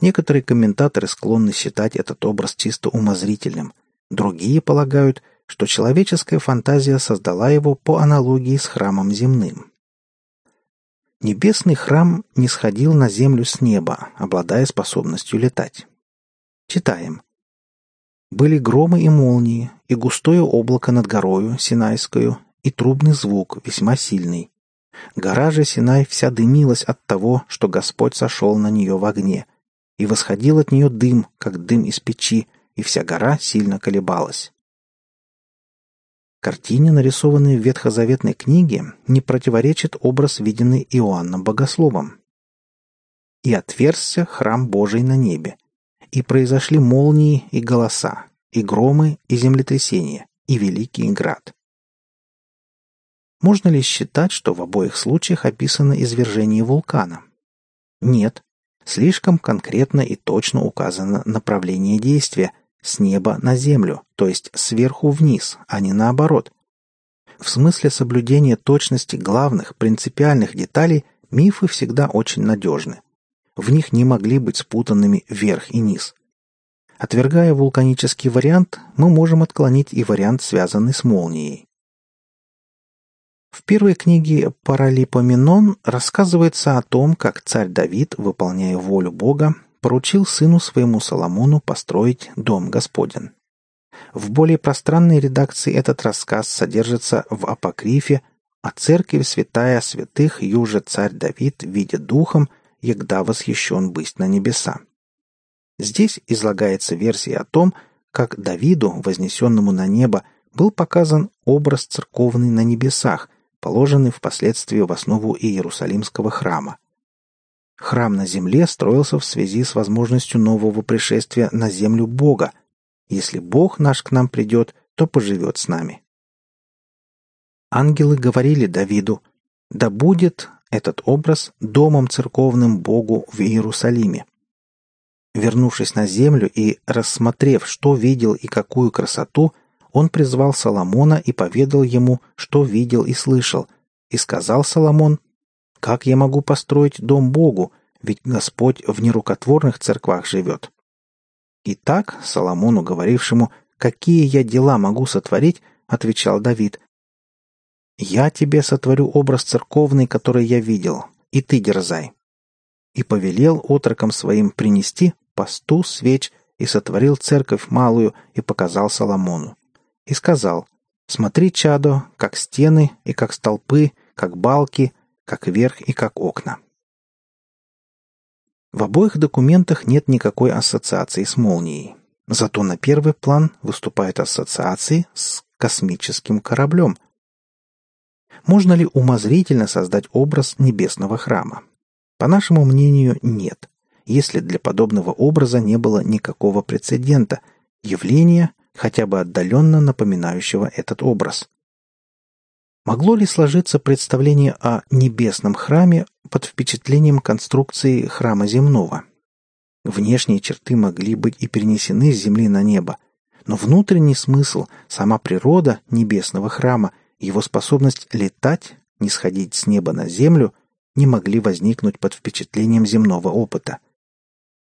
S1: Некоторые комментаторы склонны считать этот образ чисто умозрительным, другие полагают, что человеческая фантазия создала его по аналогии с храмом земным. Небесный храм не сходил на землю с неба, обладая способностью летать. Читаем. Были громы и молнии, и густое облако над горою Синайскую, и трубный звук, весьма сильный. Гора же Синай вся дымилась от того, что Господь сошел на нее в огне, и восходил от нее дым, как дым из печи, и вся гора сильно колебалась. Картине, нарисованной в ветхозаветной книге, не противоречит образ, виденный Иоанном Богословом. «И отверзся храм Божий на небе, и произошли молнии и голоса, и громы, и землетрясения, и великий град. Можно ли считать, что в обоих случаях описано извержение вулкана? Нет. Слишком конкретно и точно указано направление действия с неба на землю, то есть сверху вниз, а не наоборот. В смысле соблюдения точности главных, принципиальных деталей мифы всегда очень надежны в них не могли быть спутанными верх и низ. Отвергая вулканический вариант, мы можем отклонить и вариант, связанный с молнией. В первой книге «Паралипоменон» рассказывается о том, как царь Давид, выполняя волю Бога, поручил сыну своему Соломону построить дом Господен. В более пространной редакции этот рассказ содержится в апокрифе «А церковь святая святых юже царь Давид, видя духом, егда восхищен быть на небеса. Здесь излагается версия о том, как Давиду, вознесенному на небо, был показан образ церковный на небесах, положенный впоследствии в основу Иерусалимского храма. Храм на земле строился в связи с возможностью нового пришествия на землю Бога. Если Бог наш к нам придет, то поживет с нами. Ангелы говорили Давиду, «Да будет этот образ домом церковным Богу в Иерусалиме. Вернувшись на землю и рассмотрев, что видел и какую красоту, он призвал Соломона и поведал ему, что видел и слышал, и сказал Соломон, «Как я могу построить дом Богу, ведь Господь в нерукотворных церквах живет?» Итак, Соломону, говорившему, «Какие я дела могу сотворить?» отвечал Давид, «Я тебе сотворю образ церковный, который я видел, и ты дерзай». И повелел отрокам своим принести посту свеч и сотворил церковь малую и показал Соломону. И сказал, «Смотри, чадо, как стены и как столпы, как балки, как верх и как окна. В обоих документах нет никакой ассоциации с молнией. Зато на первый план выступают ассоциации с космическим кораблем. Можно ли умозрительно создать образ небесного храма? По нашему мнению, нет, если для подобного образа не было никакого прецедента, явления, хотя бы отдаленно напоминающего этот образ. Могло ли сложиться представление о небесном храме под впечатлением конструкции храма земного? Внешние черты могли быть и перенесены с земли на небо, но внутренний смысл, сама природа небесного храма, его способность летать, не сходить с неба на землю, не могли возникнуть под впечатлением земного опыта.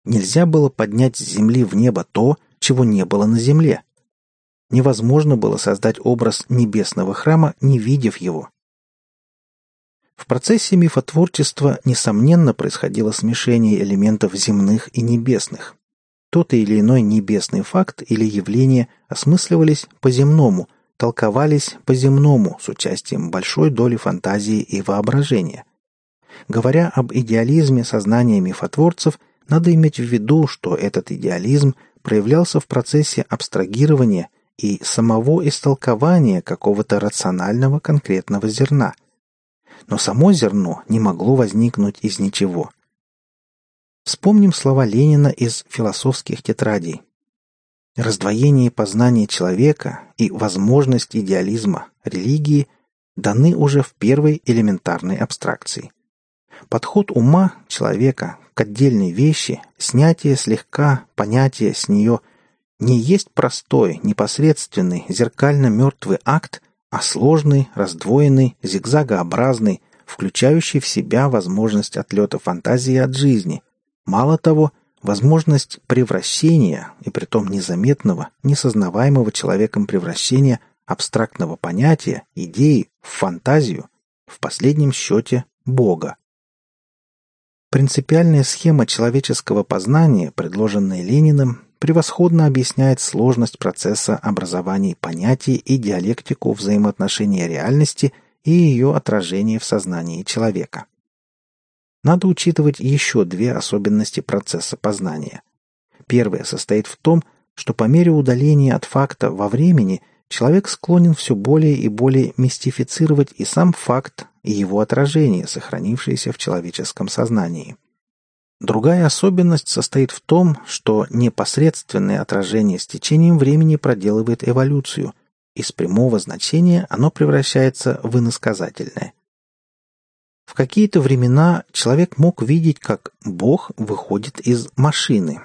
S1: Нельзя было поднять с земли в небо то, чего не было на земле. Невозможно было создать образ небесного храма, не видев его. В процессе мифотворчества, несомненно, происходило смешение элементов земных и небесных. Тот или иной небесный факт или явление осмысливались по-земному, толковались по-земному с участием большой доли фантазии и воображения. Говоря об идеализме сознания мифотворцев, надо иметь в виду, что этот идеализм проявлялся в процессе абстрагирования и самого истолкования какого-то рационального конкретного зерна – но само зерно не могло возникнуть из ничего. Вспомним слова Ленина из философских тетрадей. Раздвоение познания человека и возможность идеализма, религии даны уже в первой элементарной абстракции. Подход ума человека к отдельной вещи, снятие слегка понятия с нее не есть простой, непосредственный, зеркально мертвый акт а сложный, раздвоенный, зигзагообразный, включающий в себя возможность отлета фантазии от жизни. Мало того, возможность превращения, и притом незаметного, несознаваемого человеком превращения абстрактного понятия, идеи в фантазию, в последнем счете Бога. Принципиальная схема человеческого познания, предложенная Лениным, превосходно объясняет сложность процесса образования понятий и диалектику взаимоотношения реальности и ее отражения в сознании человека. Надо учитывать еще две особенности процесса познания. Первая состоит в том, что по мере удаления от факта во времени человек склонен все более и более мистифицировать и сам факт, и его отражение, сохранившееся в человеческом сознании. Другая особенность состоит в том, что непосредственное отражение с течением времени проделывает эволюцию. Из прямого значения оно превращается в иносказательное. В какие-то времена человек мог видеть, как Бог выходит из машины.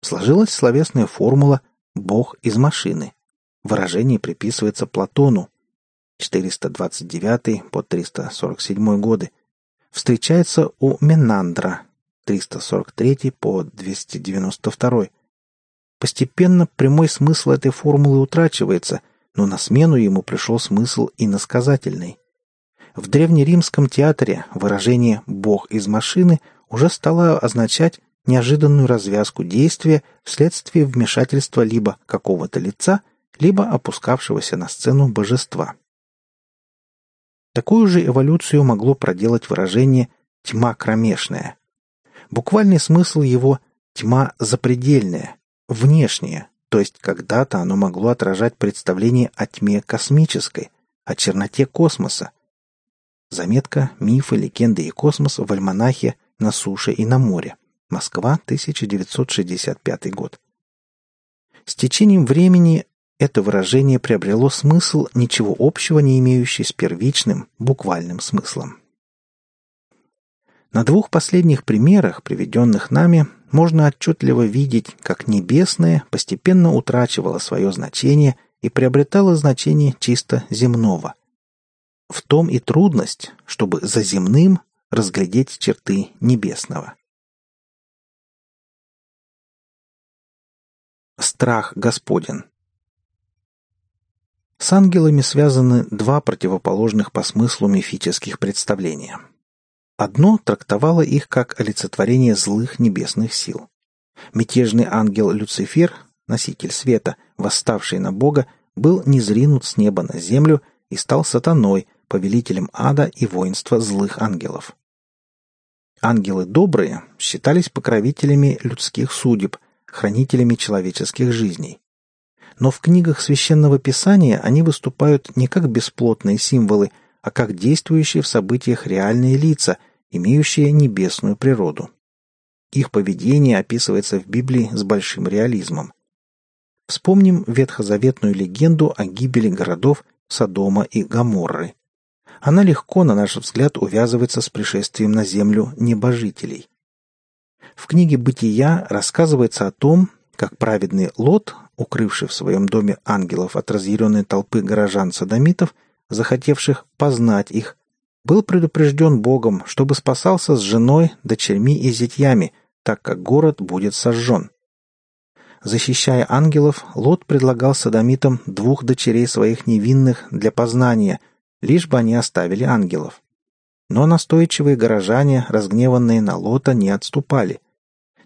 S1: Сложилась словесная формула «Бог из машины». Выражение приписывается Платону 429 по 347 годы. Встречается у Менандра 343 по 292. Постепенно прямой смысл этой формулы утрачивается, но на смену ему пришел смысл иносказательный. В древнеримском театре выражение «бог из машины» уже стало означать неожиданную развязку действия вследствие вмешательства либо какого-то лица, либо опускавшегося на сцену божества. Такую же эволюцию могло проделать выражение «тьма кромешная», Буквальный смысл его – тьма запредельная, внешняя, то есть когда-то оно могло отражать представление о тьме космической, о черноте космоса. Заметка «Мифы, легенды и космос» в альманахе «На суше и на море». Москва, 1965 год. С течением времени это выражение приобрело смысл, ничего общего не имеющий с первичным, буквальным смыслом. На двух последних примерах, приведенных нами, можно отчетливо видеть, как небесное постепенно утрачивало свое значение и приобретало значение чисто земного. В том и трудность, чтобы за земным разглядеть черты небесного. Страх Господен С ангелами связаны два противоположных по смыслу мифических представления – Одно трактовало их как олицетворение злых небесных сил. Мятежный ангел Люцифер, носитель света, восставший на Бога, был низринут с неба на землю и стал сатаной, повелителем ада и воинства злых ангелов. Ангелы добрые считались покровителями людских судеб, хранителями человеческих жизней. Но в книгах священного писания они выступают не как бесплотные символы, а как действующие в событиях реальные лица, имеющие небесную природу. Их поведение описывается в Библии с большим реализмом. Вспомним ветхозаветную легенду о гибели городов Содома и Гоморры. Она легко, на наш взгляд, увязывается с пришествием на землю небожителей. В книге «Бытия» рассказывается о том, как праведный Лот, укрывший в своем доме ангелов от разъяренной толпы горожан-садомитов, захотевших познать их, был предупрежден Богом, чтобы спасался с женой, дочерьми и зятьями, так как город будет сожжен. Защищая ангелов, Лот предлагал садомитам двух дочерей своих невинных для познания, лишь бы они оставили ангелов. Но настойчивые горожане, разгневанные на Лота, не отступали.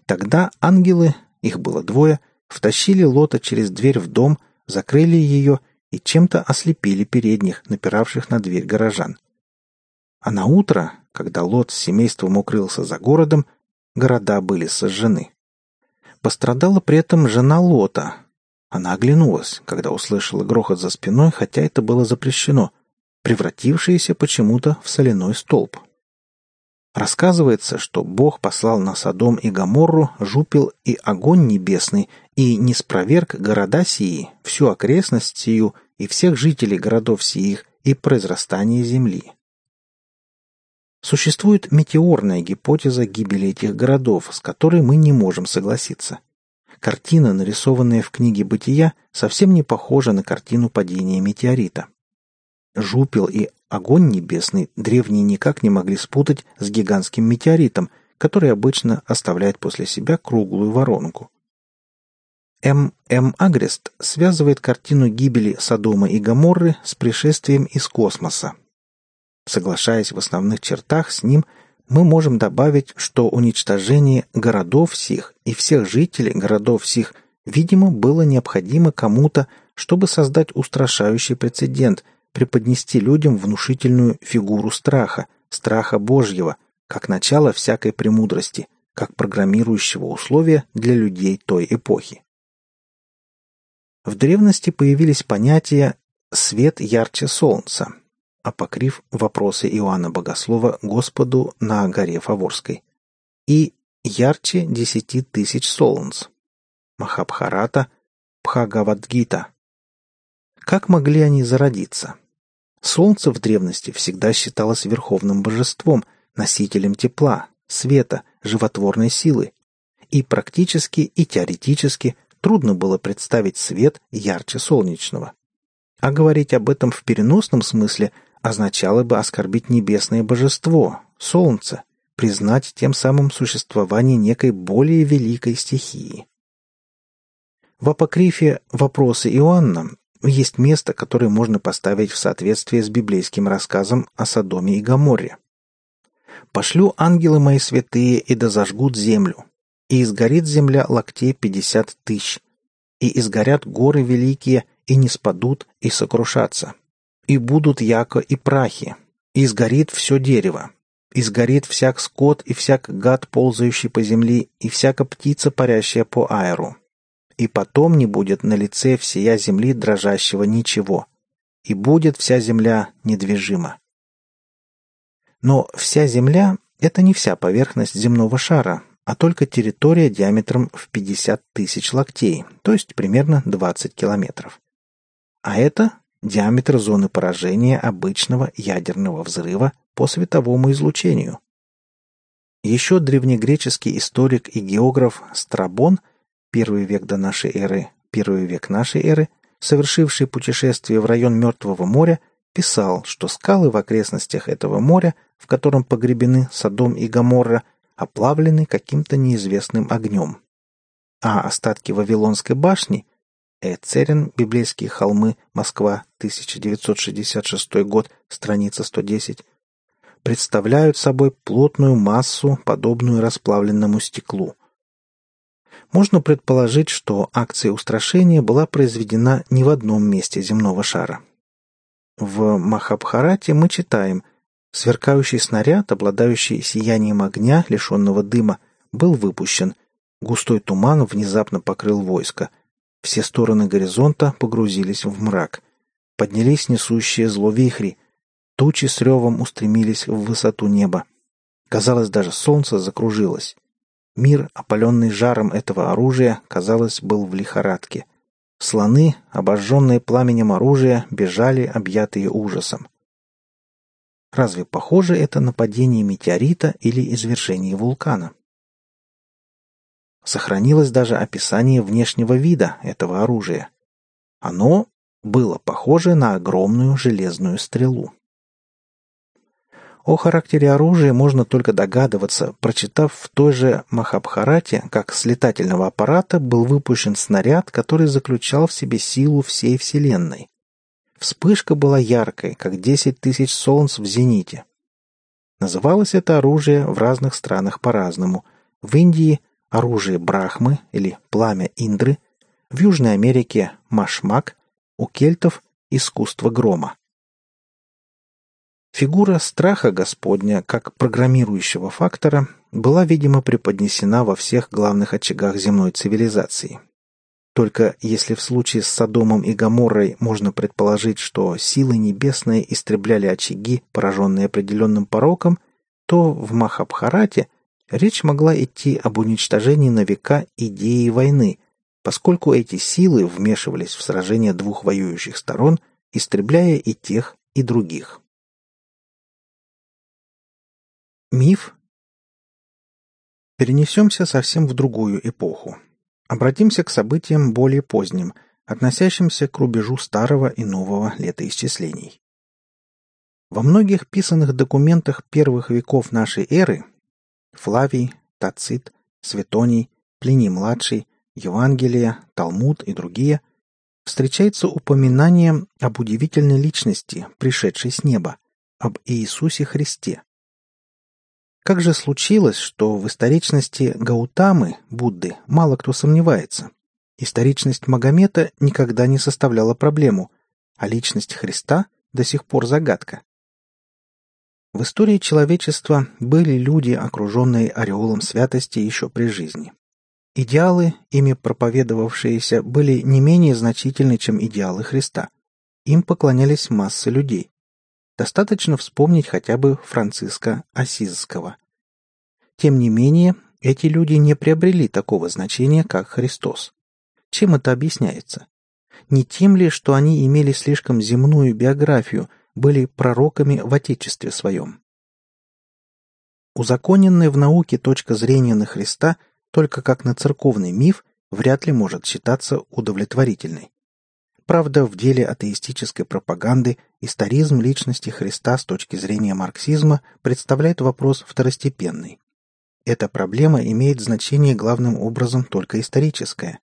S1: Тогда ангелы, их было двое, втащили Лота через дверь в дом, закрыли ее и чем-то ослепили передних, напиравших на дверь горожан. А на утро, когда Лот с семейством укрылся за городом, города были сожжены. Пострадала при этом жена Лота. Она оглянулась, когда услышала грохот за спиной, хотя это было запрещено, превратившийся почему-то в соляной столб. Рассказывается, что Бог послал на Содом и Гоморру жупил и огонь небесный, и не спроверг города сии, всю окрестность сию и всех жителей городов сиих и произрастание земли. Существует метеорная гипотеза гибели этих городов, с которой мы не можем согласиться. Картина, нарисованная в книге «Бытия», совсем не похожа на картину падения метеорита. Жупил и огонь небесный древние никак не могли спутать с гигантским метеоритом, который обычно оставляет после себя круглую воронку. М. М. Агрест связывает картину гибели Содома и Гоморры с пришествием из космоса, Соглашаясь в основных чертах с ним, мы можем добавить, что уничтожение городов сих и всех жителей городов сих, видимо, было необходимо кому-то, чтобы создать устрашающий прецедент, преподнести людям внушительную фигуру страха, страха Божьего, как начало всякой премудрости, как программирующего условия для людей той эпохи. В древности появились понятия «свет ярче солнца», апокриф «Вопросы Иоанна Богослова Господу на горе Фаворской» и «Ярче десяти тысяч солнц» Махабхарата Пхагавадгита. Как могли они зародиться? Солнце в древности всегда считалось верховным божеством, носителем тепла, света, животворной силы. И практически, и теоретически трудно было представить свет ярче солнечного. А говорить об этом в переносном смысле – означало бы оскорбить небесное божество, солнце, признать тем самым существование некой более великой стихии. В апокрифе «Вопросы Иоанна» есть место, которое можно поставить в соответствии с библейским рассказом о Содоме и Гоморре. «Пошлю ангелы мои святые, и да зажгут землю, и изгорит земля локтей пятьдесят тысяч, и изгорят горы великие, и не спадут, и сокрушатся, и будут яко и прахи, и сгорит все дерево, и сгорит всяк скот и всяк гад, ползающий по земле, и всяка птица, парящая по аэру. И потом не будет на лице всея земли дрожащего ничего, и будет вся земля недвижима. Но вся земля — это не вся поверхность земного шара, а только территория диаметром в 50 тысяч локтей, то есть примерно 20 километров. А это диаметр зоны поражения обычного ядерного взрыва по световому излучению. Еще древнегреческий историк и географ Страбон, первый век до нашей эры, первый век нашей эры, совершивший путешествие в район Мертвого моря, писал, что скалы в окрестностях этого моря, в котором погребены Содом и Гоморра, оплавлены каким-то неизвестным огнем. А остатки Вавилонской башни – Эцерин, Библейские холмы, Москва, 1966 год, страница 110, представляют собой плотную массу, подобную расплавленному стеклу. Можно предположить, что акция устрашения была произведена не в одном месте земного шара. В Махабхарате мы читаем «Сверкающий снаряд, обладающий сиянием огня, лишенного дыма, был выпущен. Густой туман внезапно покрыл войско. Все стороны горизонта погрузились в мрак. Поднялись несущие зло вихри. Тучи с ревом устремились в высоту неба. Казалось, даже солнце закружилось. Мир, опаленный жаром этого оружия, казалось, был в лихорадке. Слоны, обожженные пламенем оружия, бежали, объятые ужасом. Разве похоже это на падение метеорита или извержение вулкана? Сохранилось даже описание внешнего вида этого оружия. Оно было похоже на огромную железную стрелу. О характере оружия можно только догадываться, прочитав в той же Махабхарате, как с летательного аппарата был выпущен снаряд, который заключал в себе силу всей Вселенной. Вспышка была яркой, как десять тысяч солнц в зените. Называлось это оружие в разных странах по-разному. В Индии – оружие Брахмы или пламя Индры, в Южной Америке – Машмак, у кельтов – искусство грома. Фигура страха Господня, как программирующего фактора, была, видимо, преподнесена во всех главных очагах земной цивилизации. Только если в случае с Содомом и Гоморрой можно предположить, что силы небесные истребляли очаги, пораженные определенным пороком, то в Махабхарате речь могла идти об уничтожении на века идеи войны, поскольку эти силы вмешивались в сражения двух воюющих сторон, истребляя и тех, и других. Миф? Перенесемся совсем в другую эпоху. Обратимся к событиям более поздним, относящимся к рубежу старого и нового летоисчислений. Во многих писанных документах первых веков нашей эры Флавий, Тацит, Светоний, Плиний-младший, Евангелие, Талмуд и другие встречается упоминание об удивительной личности, пришедшей с неба, об Иисусе Христе, как же случилось, что в историчности Гаутамы, Будды, мало кто сомневается? Историчность Магомета никогда не составляла проблему, а личность Христа до сих пор загадка. В истории человечества были люди, окруженные ореолом святости еще при жизни. Идеалы, ими проповедовавшиеся, были не менее значительны, чем идеалы Христа. Им поклонялись массы людей. Достаточно вспомнить хотя бы Франциска Осизского. Тем не менее, эти люди не приобрели такого значения, как Христос. Чем это объясняется? Не тем ли, что они имели слишком земную биографию, были пророками в Отечестве своем? Узаконенная в науке точка зрения на Христа только как на церковный миф вряд ли может считаться удовлетворительной. Правда, в деле атеистической пропаганды историзм личности Христа с точки зрения марксизма представляет вопрос второстепенный. Эта проблема имеет значение главным образом только историческое.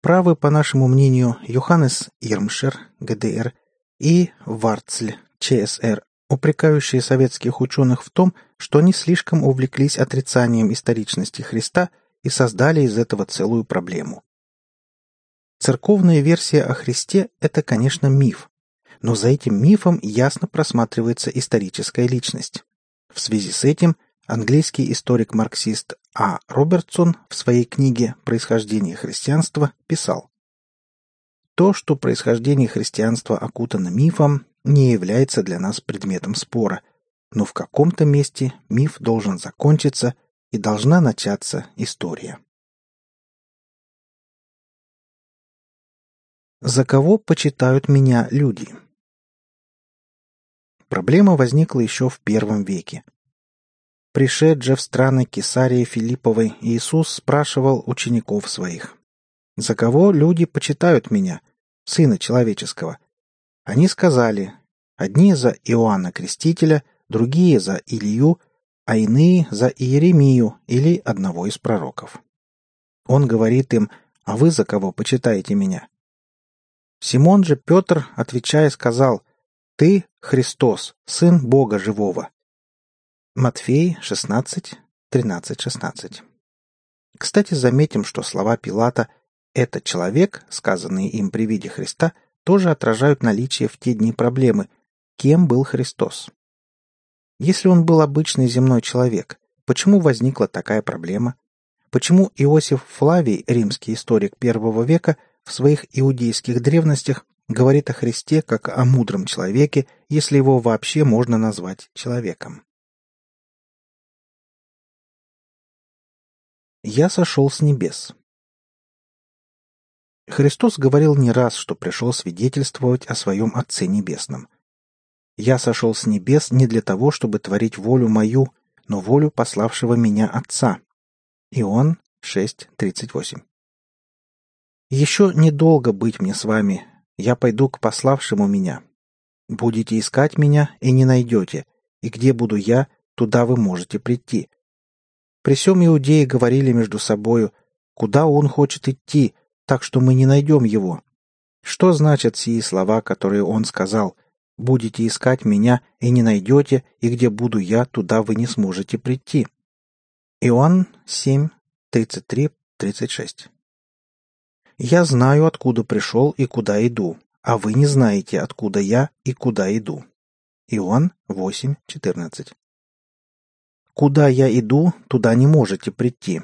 S1: Правы, по нашему мнению, Йоханнес Ирмшер, ГДР, и Варцль, ЧСР, упрекающие советских ученых в том, что они слишком увлеклись отрицанием историчности Христа и создали из этого целую проблему. Церковная версия о Христе – это, конечно, миф, но за этим мифом ясно просматривается историческая личность. В связи с этим английский историк-марксист А. Робертсон в своей книге «Происхождение христианства» писал «То, что происхождение христианства окутано мифом, не является для нас предметом спора, но в каком-то месте миф должен закончиться и должна начаться история». За кого почитают меня люди? Проблема возникла еще в первом веке. Пришедший в страны Кесарии Филипповой, Иисус спрашивал учеников своих, «За кого люди почитают меня, Сына Человеческого?» Они сказали, одни за Иоанна Крестителя, другие за Илью, а иные за Иеремию или одного из пророков. Он говорит им, «А вы за кого почитаете меня?» Симон же Петр, отвечая, сказал, «Ты — Христос, Сын Бога Живого». Матфей 16, 13-16. Кстати, заметим, что слова Пилата «это человек», сказанные им при виде Христа, тоже отражают наличие в те дни проблемы «Кем был Христос?». Если он был обычный земной человек, почему возникла такая проблема? Почему Иосиф Флавий, римский историк первого века, в своих иудейских древностях говорит о Христе как о мудром человеке, если его вообще можно назвать человеком? «Я сошел с небес». Христос говорил не раз, что пришел свидетельствовать о своем Отце Небесном. «Я сошел с небес не для того, чтобы творить волю мою, но волю пославшего меня Отца». Иоанн 6.38 «Еще недолго быть мне с вами, я пойду к пославшему меня. Будете искать меня и не найдете, и где буду я, туда вы можете прийти». При всем иудеи говорили между собою, куда он хочет идти, так что мы не найдем его. Что значат сии слова, которые он сказал? «Будете искать меня и не найдете, и где буду я, туда вы не сможете прийти». Иоанн 7, 33, 36. «Я знаю, откуда пришел и куда иду, а вы не знаете, откуда я и куда иду». Иоанн 8, 14. «Куда я иду, туда не можете прийти.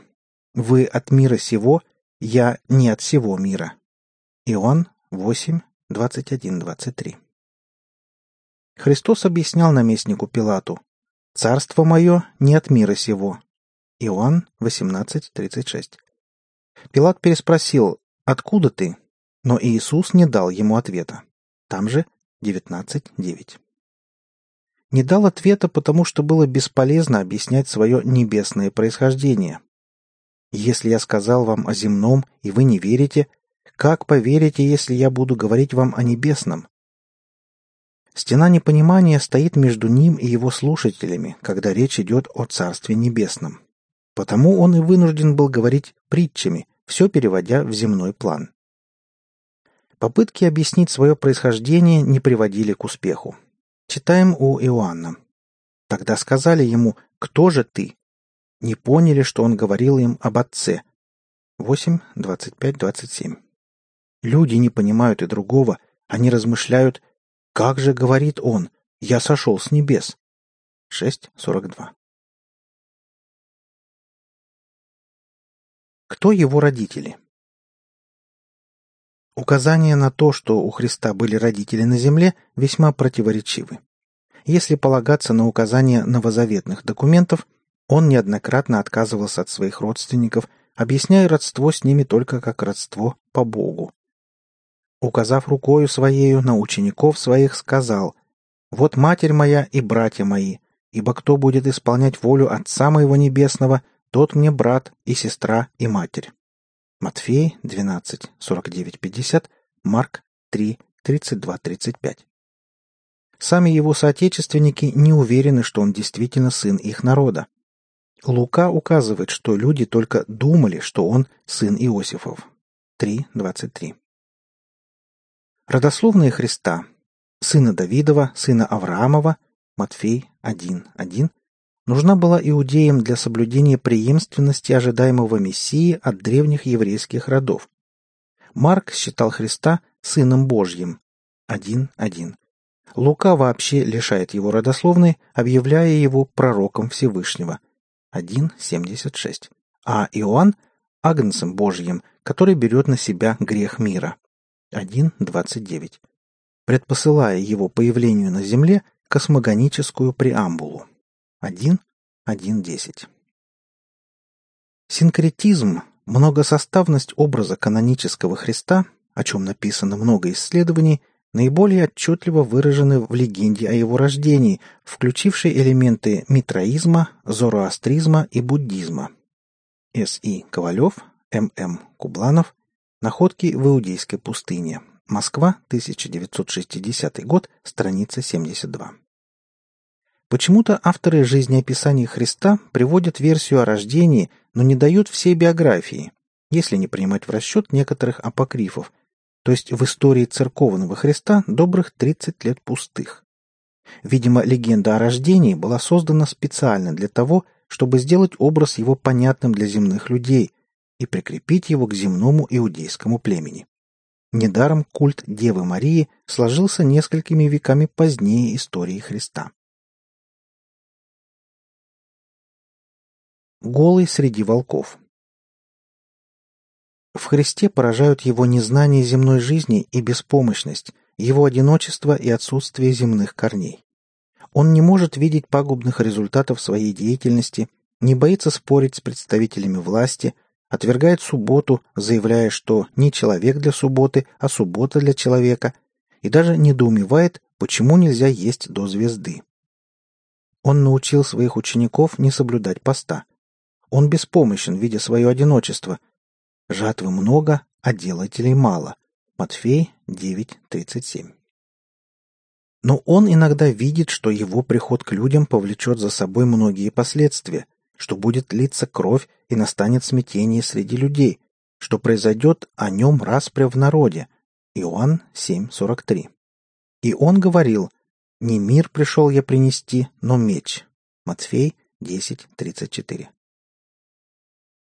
S1: Вы от мира сего, я не от всего мира. Иоанн 8, 21, 23. Христос объяснял наместнику Пилату, «Царство мое не от мира сего». Иоанн 18, 36. Пилат переспросил, «Откуда ты?» Но Иисус не дал ему ответа. Там же 19.9. Не дал ответа, потому что было бесполезно объяснять свое небесное происхождение. Если я сказал вам о земном, и вы не верите, как поверите, если я буду говорить вам о небесном? Стена непонимания стоит между ним и его слушателями, когда речь идет о Царстве Небесном. Потому он и вынужден был говорить притчами, все переводя в земной план. Попытки объяснить свое происхождение не приводили к успеху. Читаем у Иоанна. Тогда сказали ему «Кто же ты?» не поняли, что он говорил им об Отце. 8, 25, 27. Люди не понимают и другого, они размышляют, как же говорит он, я сошел с небес. 6, 42. Кто его родители? Указания на то, что у Христа были родители на земле, весьма противоречивы. Если полагаться на указания новозаветных документов, он неоднократно отказывался от своих родственников, объясняя родство с ними только как родство по Богу. Указав рукою своею на учеников своих, сказал «Вот матерь моя и братья мои, ибо кто будет исполнять волю Отца моего Небесного, тот мне брат и сестра и матерь». Матфей 12, 49-50, Марк 3, 32-35. Сами его соотечественники не уверены, что он действительно сын их народа. Лука указывает, что люди только думали, что он сын Иосифов. 3.23. Родословные Христа, сына Давидова, сына Авраамова, Матфей 1.1, нужна была иудеям для соблюдения преемственности ожидаемого Мессии от древних еврейских родов. Марк считал Христа сыном Божьим 1.1. Лука вообще лишает его родословной, объявляя его пророком Всевышнего – 1.76, а Иоанн – агнцем Божьим, который берет на себя грех мира. 1.29, предпосылая его появлению на земле космогоническую преамбулу. 1.1.10. Синкретизм, многосоставность образа канонического Христа, о чем написано много исследований – наиболее отчетливо выражены в легенде о его рождении, включившей элементы митраизма, зороастризма и буддизма. С.И. Ковалев, М.М. Кубланов, «Находки в Иудейской пустыне», Москва, 1960 год, страница 72. Почему-то авторы жизнеописаний Христа приводят версию о рождении, но не дают всей биографии, если не принимать в расчет некоторых апокрифов – то есть в истории церковного Христа добрых 30 лет пустых. Видимо, легенда о рождении была создана специально для того, чтобы сделать образ его понятным для земных людей и прикрепить его к земному иудейскому племени. Недаром культ Девы Марии сложился несколькими веками позднее истории Христа. Голый среди волков В Христе поражают его незнание земной жизни и беспомощность, его одиночество и отсутствие земных корней. Он не может видеть пагубных результатов своей деятельности, не боится спорить с представителями власти, отвергает субботу, заявляя, что не человек для субботы, а суббота для человека, и даже недоумевает, почему нельзя есть до звезды. Он научил своих учеников не соблюдать поста. Он беспомощен, видя свое одиночество. Жатвы много, а делателей мало. Матфей 9.37 Но он иногда видит, что его приход к людям повлечет за собой многие последствия, что будет литься кровь и настанет смятение среди людей, что произойдет о нем распря в народе. Иоанн 7.43. И он говорил, «Не мир пришел я принести, но меч». Матфей 10.34.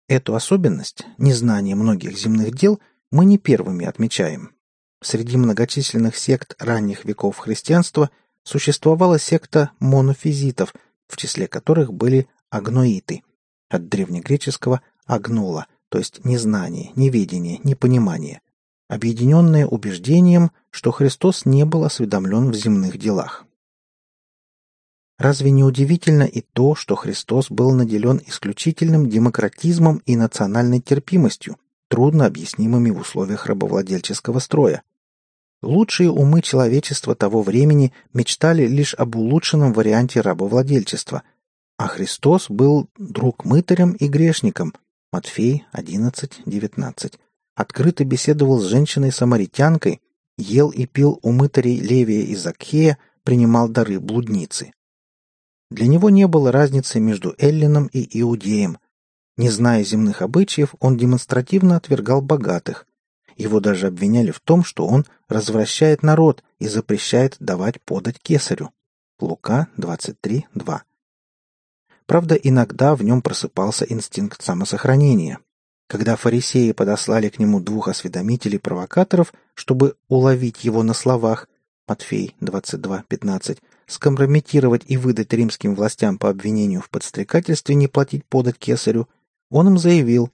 S1: Эту особенность, незнание многих земных дел, мы не первыми отмечаем. Среди многочисленных сект ранних веков христианства существовала секта монофизитов, в числе которых были агноиты, от древнегреческого «агнола», то есть незнание, неведение, непонимание, объединенное убеждением, что Христос не был осведомлен в земных делах. Разве не удивительно и то, что Христос был наделен исключительным демократизмом и национальной терпимостью, трудно объяснимыми в условиях рабовладельческого строя? Лучшие умы человечества того времени мечтали лишь об улучшенном варианте рабовладельчества – а Христос был друг мытарем и грешником. Матфей 11.19. Открыто беседовал с женщиной-самаритянкой, ел и пил у мытарей Левия и Закхея, принимал дары блудницы. Для него не было разницы между Эллином и Иудеем. Не зная земных обычаев, он демонстративно отвергал богатых. Его даже обвиняли в том, что он развращает народ и запрещает давать подать кесарю. Лука 23.2. Правда, иногда в нем просыпался инстинкт самосохранения. Когда фарисеи подослали к нему двух осведомителей-провокаторов, чтобы уловить его на словах, Матфей 22.15, скомпрометировать и выдать римским властям по обвинению в подстрекательстве не платить подать кесарю, он им заявил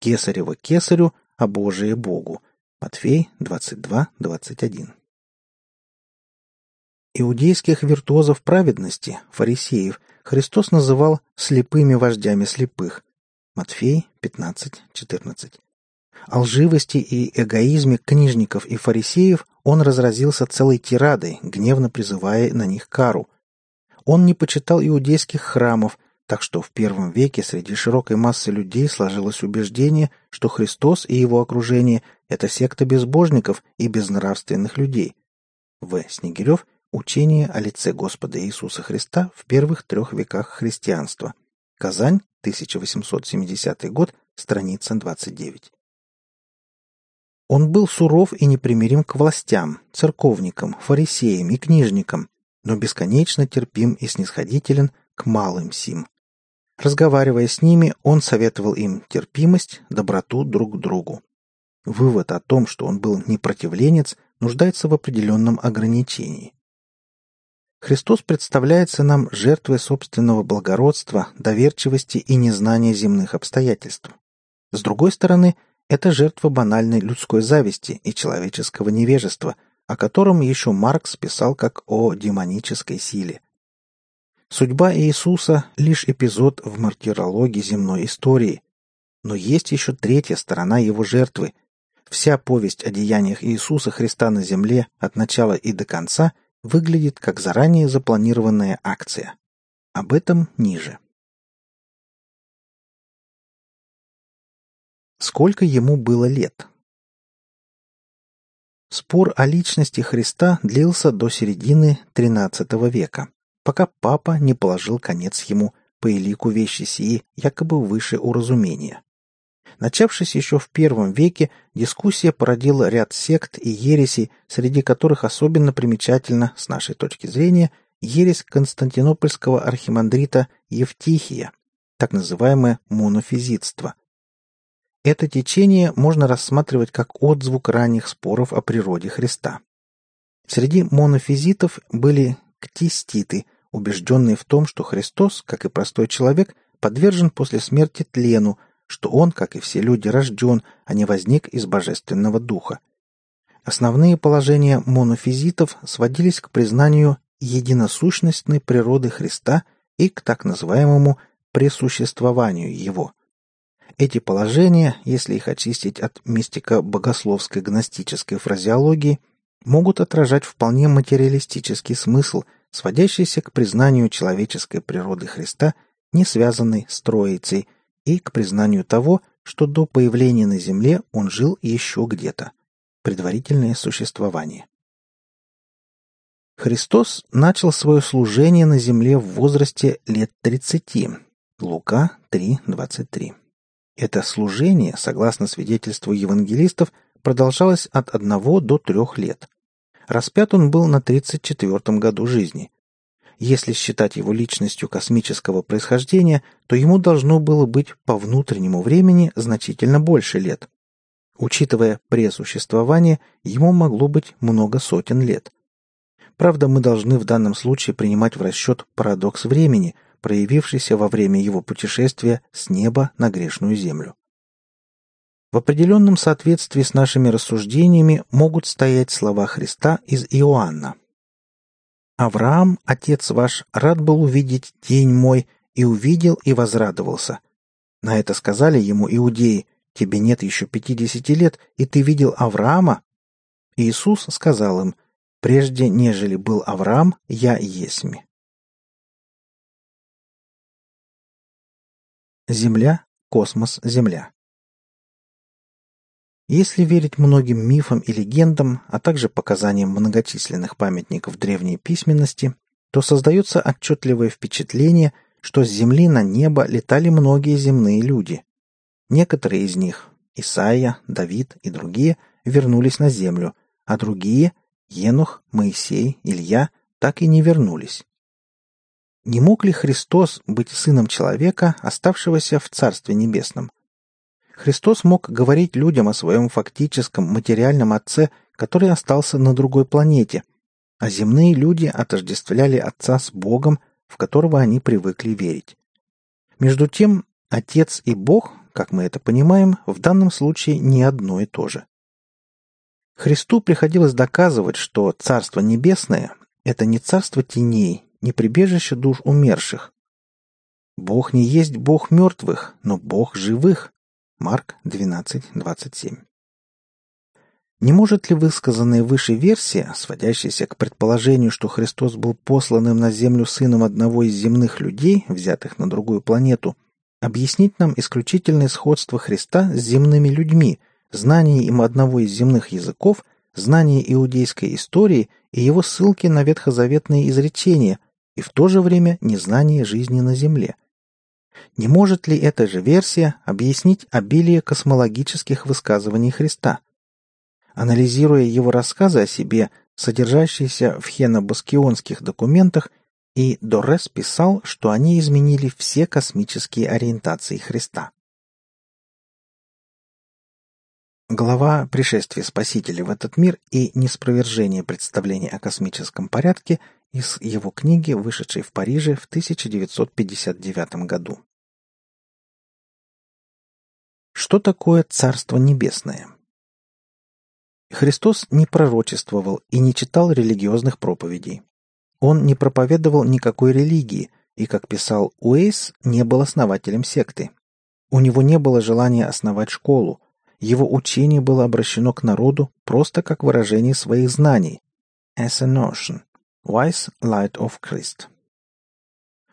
S1: «Кесарево кесарю, а Божие Богу». Матфей 22.21. Иудейских виртуозов праведности, фарисеев, Христос называл слепыми вождями слепых. Матфей 15:14. О лживости и эгоизме книжников и фарисеев он разразился целой тирадой, гневно призывая на них кару. Он не почитал иудейских храмов, так что в первом веке среди широкой массы людей сложилось убеждение, что Христос и его окружение – это секта безбожников и безнравственных людей. В. Снегирев Учение о лице Господа Иисуса Христа в первых трех веках христианства. Казань, 1870 год, страница 29. Он был суров и непримирим к властям, церковникам, фарисеям и книжникам, но бесконечно терпим и снисходителен к малым сим. Разговаривая с ними, он советовал им терпимость, доброту друг к другу. Вывод о том, что он был непротивленец, нуждается в определенном ограничении. Христос представляется нам жертвой собственного благородства, доверчивости и незнания земных обстоятельств. С другой стороны, это жертва банальной людской зависти и человеческого невежества, о котором еще Маркс писал как о демонической силе. Судьба Иисуса – лишь эпизод в мартирологии земной истории. Но есть еще третья сторона его жертвы. Вся повесть о деяниях Иисуса Христа на земле от начала и до конца – выглядит как заранее запланированная акция. Об этом ниже. Сколько ему было лет? Спор о личности Христа длился до середины XIII века, пока папа не положил конец ему по элику вещи сии, якобы выше уразумения. Начавшись еще в первом веке, дискуссия породила ряд сект и ересей, среди которых особенно примечательно, с нашей точки зрения, ересь константинопольского архимандрита Евтихия, так называемое монофизитство. Это течение можно рассматривать как отзвук ранних споров о природе Христа. Среди монофизитов были ктиститы, убежденные в том, что Христос, как и простой человек, подвержен после смерти тлену, что он, как и все люди, рожден, а не возник из божественного духа. Основные положения монофизитов сводились к признанию единосущностной природы Христа и к так называемому пресуществованию Его. Эти положения, если их очистить от мистико-богословской гностической фразеологии, могут отражать вполне материалистический смысл, сводящийся к признанию человеческой природы Христа, не связанной с Троицей, и к признанию того, что до появления на Земле он жил еще где-то. Предварительное существование. Христос начал свое служение на земле в возрасте лет 30. Лука 3:23. Это служение, согласно свидетельству евангелистов, продолжалось от одного до трех лет. Распят он был на 34 году жизни. Если считать его личностью космического происхождения, то ему должно было быть по внутреннему времени значительно больше лет. Учитывая пресуществование, ему могло быть много сотен лет. Правда, мы должны в данном случае принимать в расчет парадокс времени, проявившийся во время его путешествия с неба на грешную землю. В определенном соответствии с нашими рассуждениями могут стоять слова Христа из Иоанна. «Авраам, отец ваш, рад был увидеть день мой, и увидел и возрадовался». На это сказали ему иудеи, «Тебе нет еще пятидесяти лет, и ты видел Авраама?» Иисус сказал им, Прежде, нежели был Авраам, я есмь. Земля, космос, Земля. Если верить многим мифам и легендам, а также показаниям многочисленных памятников древней письменности, то создается отчетливое впечатление, что с Земли на небо летали многие земные люди. Некоторые из них, Исаия, Давид и другие, вернулись на Землю, а другие, Енух, Моисей, Илья так и не вернулись. Не мог ли Христос быть сыном человека, оставшегося в Царстве Небесном? Христос мог говорить людям о своем фактическом материальном отце, который остался на другой планете, а земные люди отождествляли отца с Богом, в которого они привыкли верить. Между тем, отец и Бог, как мы это понимаем, в данном случае не одно и то же. Христу приходилось доказывать, что Царство Небесное – это не царство теней, не прибежище душ умерших. Бог не есть Бог мертвых, но Бог живых. Марк 12:27. Не может ли высказанная выше версия, сводящаяся к предположению, что Христос был посланным на землю сыном одного из земных людей, взятых на другую планету, объяснить нам исключительное сходство Христа с земными людьми – знание им одного из земных языков, знание иудейской истории и его ссылки на ветхозаветные изречения, и в то же время незнание жизни на Земле. Не может ли эта же версия объяснить обилие космологических высказываний Христа? Анализируя его рассказы о себе, содержащиеся в хенобаскионских документах, и Дорес писал, что они изменили все космические ориентации Христа. Глава «Пришествие Спасителя в этот мир» и неспровержение представления о космическом порядке из его книги, вышедшей в Париже в 1959 году. Что такое Царство Небесное? Христос не пророчествовал и не читал религиозных проповедей. Он не проповедовал никакой религии и, как писал Уэйс, не был основателем секты. У него не было желания основать школу, его учение было обращено к народу просто как выражение своих знаний. As a notion. Wise Light of Christ.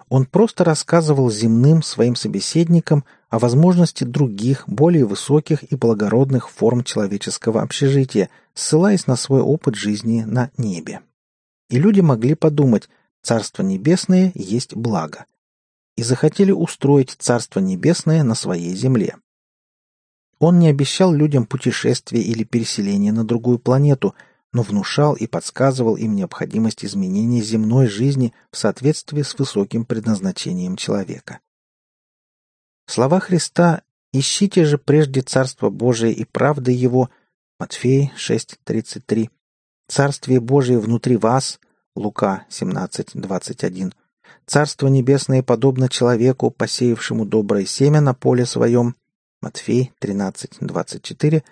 S1: Он просто рассказывал земным своим собеседникам о возможности других, более высоких и благородных форм человеческого общежития, ссылаясь на свой опыт жизни на небе. И люди могли подумать, Царство Небесное есть благо. И захотели устроить Царство Небесное на своей земле. Он не обещал людям путешествия или переселения на другую планету, но внушал и подсказывал им необходимость изменения земной жизни в соответствии с высоким предназначением человека. Слова Христа Ищите же прежде Царство Божие и правды Его, Матфей 6.33, Царствие Божие внутри вас, Лука 17.21, Царство Небесное подобно человеку, посеявшему доброе семя на поле своем, Матфей 13.24,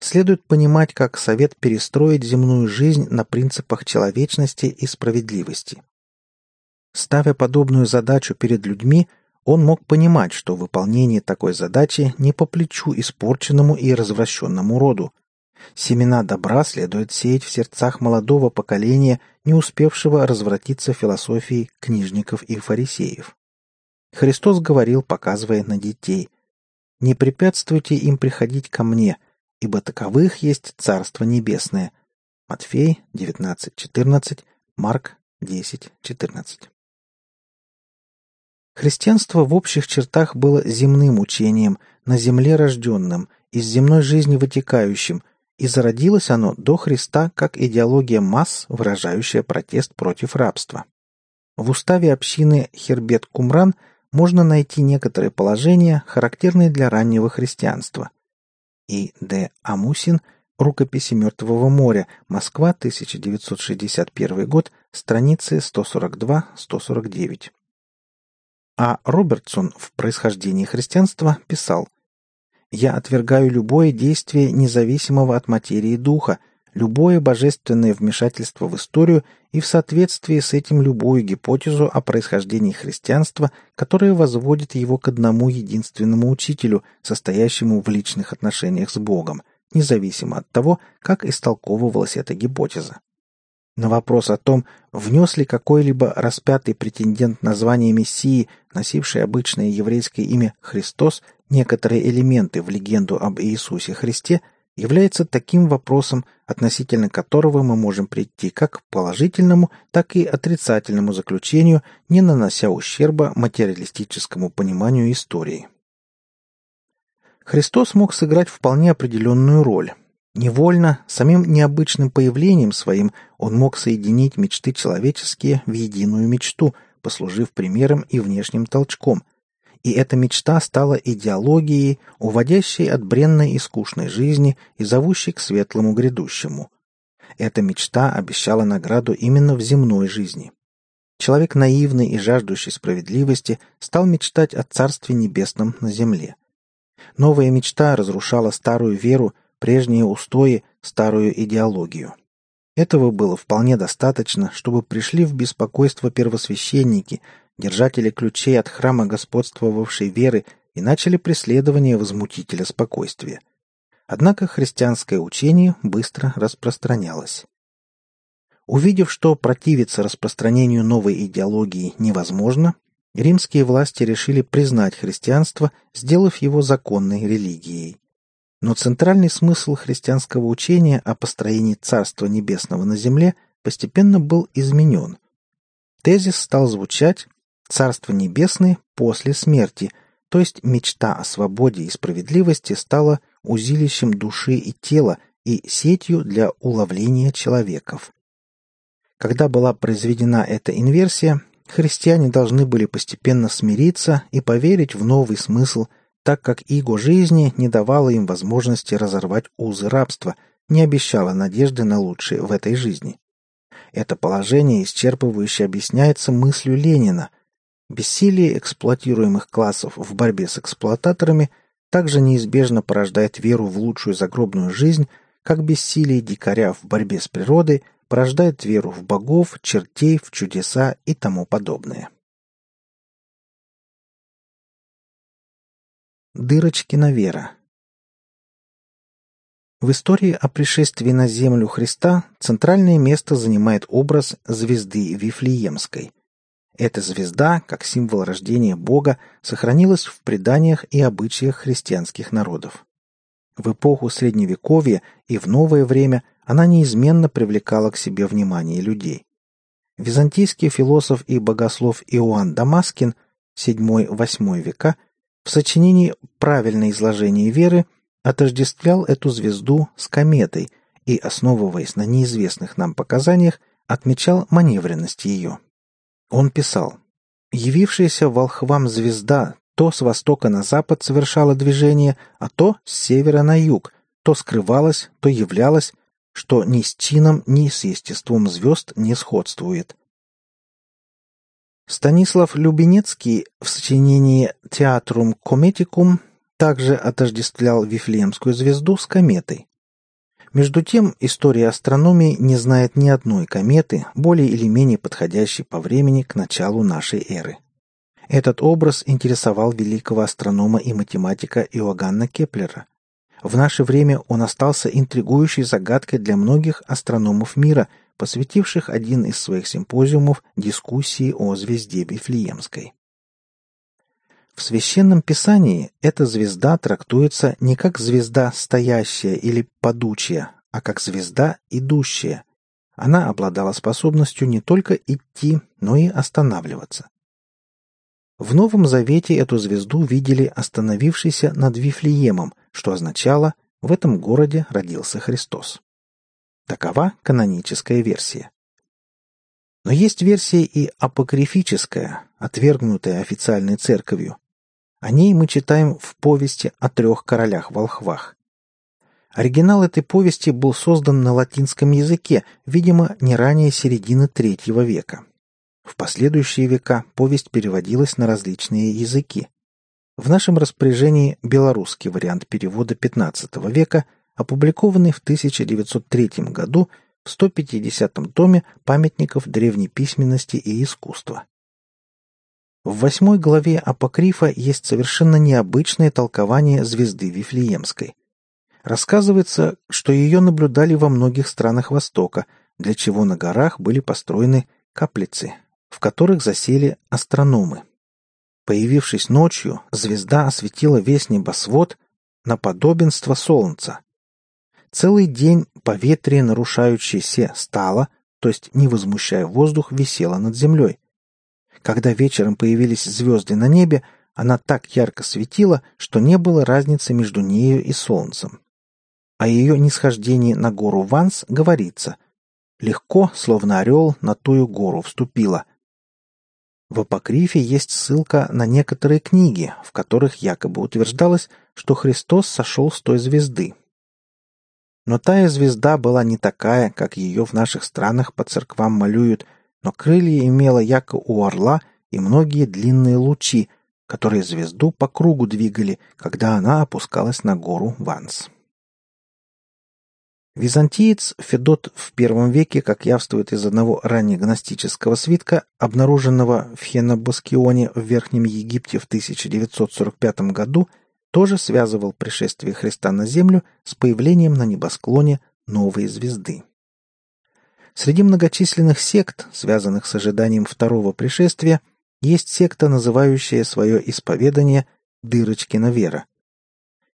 S1: следует понимать как совет перестроить земную жизнь на принципах человечности и справедливости. Ставя подобную задачу перед людьми, он мог понимать, что выполнение такой задачи не по плечу испорченному и развращенному роду. Семена добра следует сеять в сердцах молодого поколения, не успевшего развратиться философией книжников и фарисеев. Христос говорил, показывая на детей, «Не препятствуйте им приходить ко мне, ибо таковых есть Царство Небесное». Матфей 19.14, Марк 10.14. Христианство в общих чертах было земным учением, на земле рожденным, из земной жизни вытекающим, и зародилось оно до Христа как идеология масс, выражающая протест против рабства. В уставе общины Хербет Кумран можно найти некоторые положения, характерные для раннего христианства. И Д. Амусин «Рукописи Мертвого моря. Москва, 1961 год. Страницы 142-149». А Робертсон в «Происхождении христианства» писал «Я отвергаю любое действие независимого от материи духа, любое божественное вмешательство в историю и в соответствии с этим любую гипотезу о происхождении христианства, которая возводит его к одному единственному учителю, состоящему в личных отношениях с Богом, независимо от того, как истолковывалась эта гипотеза. На вопрос о том, внес ли какой-либо распятый претендент на звание Мессии, носивший обычное еврейское имя Христос, некоторые элементы в легенду об Иисусе Христе, является таким вопросом, относительно которого мы можем прийти как к положительному, так и отрицательному заключению, не нанося ущерба материалистическому пониманию истории. Христос мог сыграть вполне определенную роль – Невольно, самим необычным появлением своим, он мог соединить мечты человеческие в единую мечту, послужив примером и внешним толчком. И эта мечта стала идеологией, уводящей от бренной и скучной жизни и зовущей к светлому грядущему. Эта мечта обещала награду именно в земной жизни. Человек наивный и жаждущий справедливости стал мечтать о Царстве Небесном на земле. Новая мечта разрушала старую веру, прежние устои, старую идеологию. Этого было вполне достаточно, чтобы пришли в беспокойство первосвященники, держатели ключей от храма господствовавшей веры и начали преследование возмутителя спокойствия. Однако христианское учение быстро распространялось. Увидев, что противиться распространению новой идеологии невозможно, римские власти решили признать христианство, сделав его законной религией. Но центральный смысл христианского учения о построении Царства Небесного на земле постепенно был изменен. Тезис стал звучать «Царство Небесное после смерти», то есть мечта о свободе и справедливости стала узилищем души и тела и сетью для уловления человеков. Когда была произведена эта инверсия, христиане должны были постепенно смириться и поверить в новый смысл – так как иго жизни не давало им возможности разорвать узы рабства, не обещало надежды на лучшее в этой жизни. Это положение исчерпывающе объясняется мыслью Ленина. Бессилие эксплуатируемых классов в борьбе с эксплуататорами также неизбежно порождает веру в лучшую загробную жизнь, как бессилие дикаря в борьбе с природой порождает веру в богов, чертей, в чудеса и тому подобное. Дырочкина вера. В истории о пришествии на землю Христа центральное место занимает образ звезды Вифлеемской. Эта звезда, как символ рождения Бога, сохранилась в преданиях и обычаях христианских народов. В эпоху Средневековья и в новое время она неизменно привлекала к себе внимание людей. Византийский философ и богослов Иоанн Дамаскин, 7-8 века, в сочинении «Правильное изложение веры» отождествлял эту звезду с кометой и, основываясь на неизвестных нам показаниях, отмечал маневренность ее. Он писал «Явившаяся волхвам звезда то с востока на запад совершало движение, а то с севера на юг, то скрывалось, то являлось, что ни с чином, ни с естеством звезд не сходствует. Станислав Любенецкий в сочинении «Театрум кометикум» также отождествлял Вифлеемскую звезду с кометой. Между тем, история астрономии не знает ни одной кометы, более или менее подходящей по времени к началу нашей эры. Этот образ интересовал великого астронома и математика Иоганна Кеплера. В наше время он остался интригующей загадкой для многих астрономов мира – посвятивших один из своих симпозиумов дискуссии о звезде Вифлеемской. В священном писании эта звезда трактуется не как звезда стоящая или падучая, а как звезда идущая. Она обладала способностью не только идти, но и останавливаться. В Новом Завете эту звезду видели остановившейся над Вифлеемом, что означало «в этом городе родился Христос». Такова каноническая версия. Но есть версия и апокрифическая, отвергнутая официальной церковью. О ней мы читаем в повести о трех королях-волхвах. Оригинал этой повести был создан на латинском языке, видимо, не ранее середины третьего века. В последующие века повесть переводилась на различные языки. В нашем распоряжении белорусский вариант перевода XV века – опубликованный в 1903 году в 150-м томе памятников древней письменности и искусства. В восьмой главе Апокрифа есть совершенно необычное толкование звезды Вифлеемской. Рассказывается, что ее наблюдали во многих странах Востока, для чего на горах были построены каплицы, в которых засели астрономы. Появившись ночью, звезда осветила весь небосвод на подобенство Солнца, Целый день поветрие, нарушающееся, стало, то есть, не возмущая воздух, висело над землей. Когда вечером появились звезды на небе, она так ярко светила, что не было разницы между нею и солнцем. О ее нисхождении на гору Ванс говорится «Легко, словно орел, на тую гору вступила». В апокрифе есть ссылка на некоторые книги, в которых якобы утверждалось, что Христос сошел с той звезды, но тая звезда была не такая, как ее в наших странах по церквам малюют, но крылья имела яко у орла и многие длинные лучи, которые звезду по кругу двигали, когда она опускалась на гору Ванс. Византиец Федот в первом веке, как явствует из одного раннегностического свитка, обнаруженного в Хенобаскионе в Верхнем Египте в 1945 году, тоже связывал пришествие Христа на Землю с появлением на небосклоне новой звезды. Среди многочисленных сект, связанных с ожиданием второго пришествия, есть секта, называющая свое исповедание «дырочкина вера».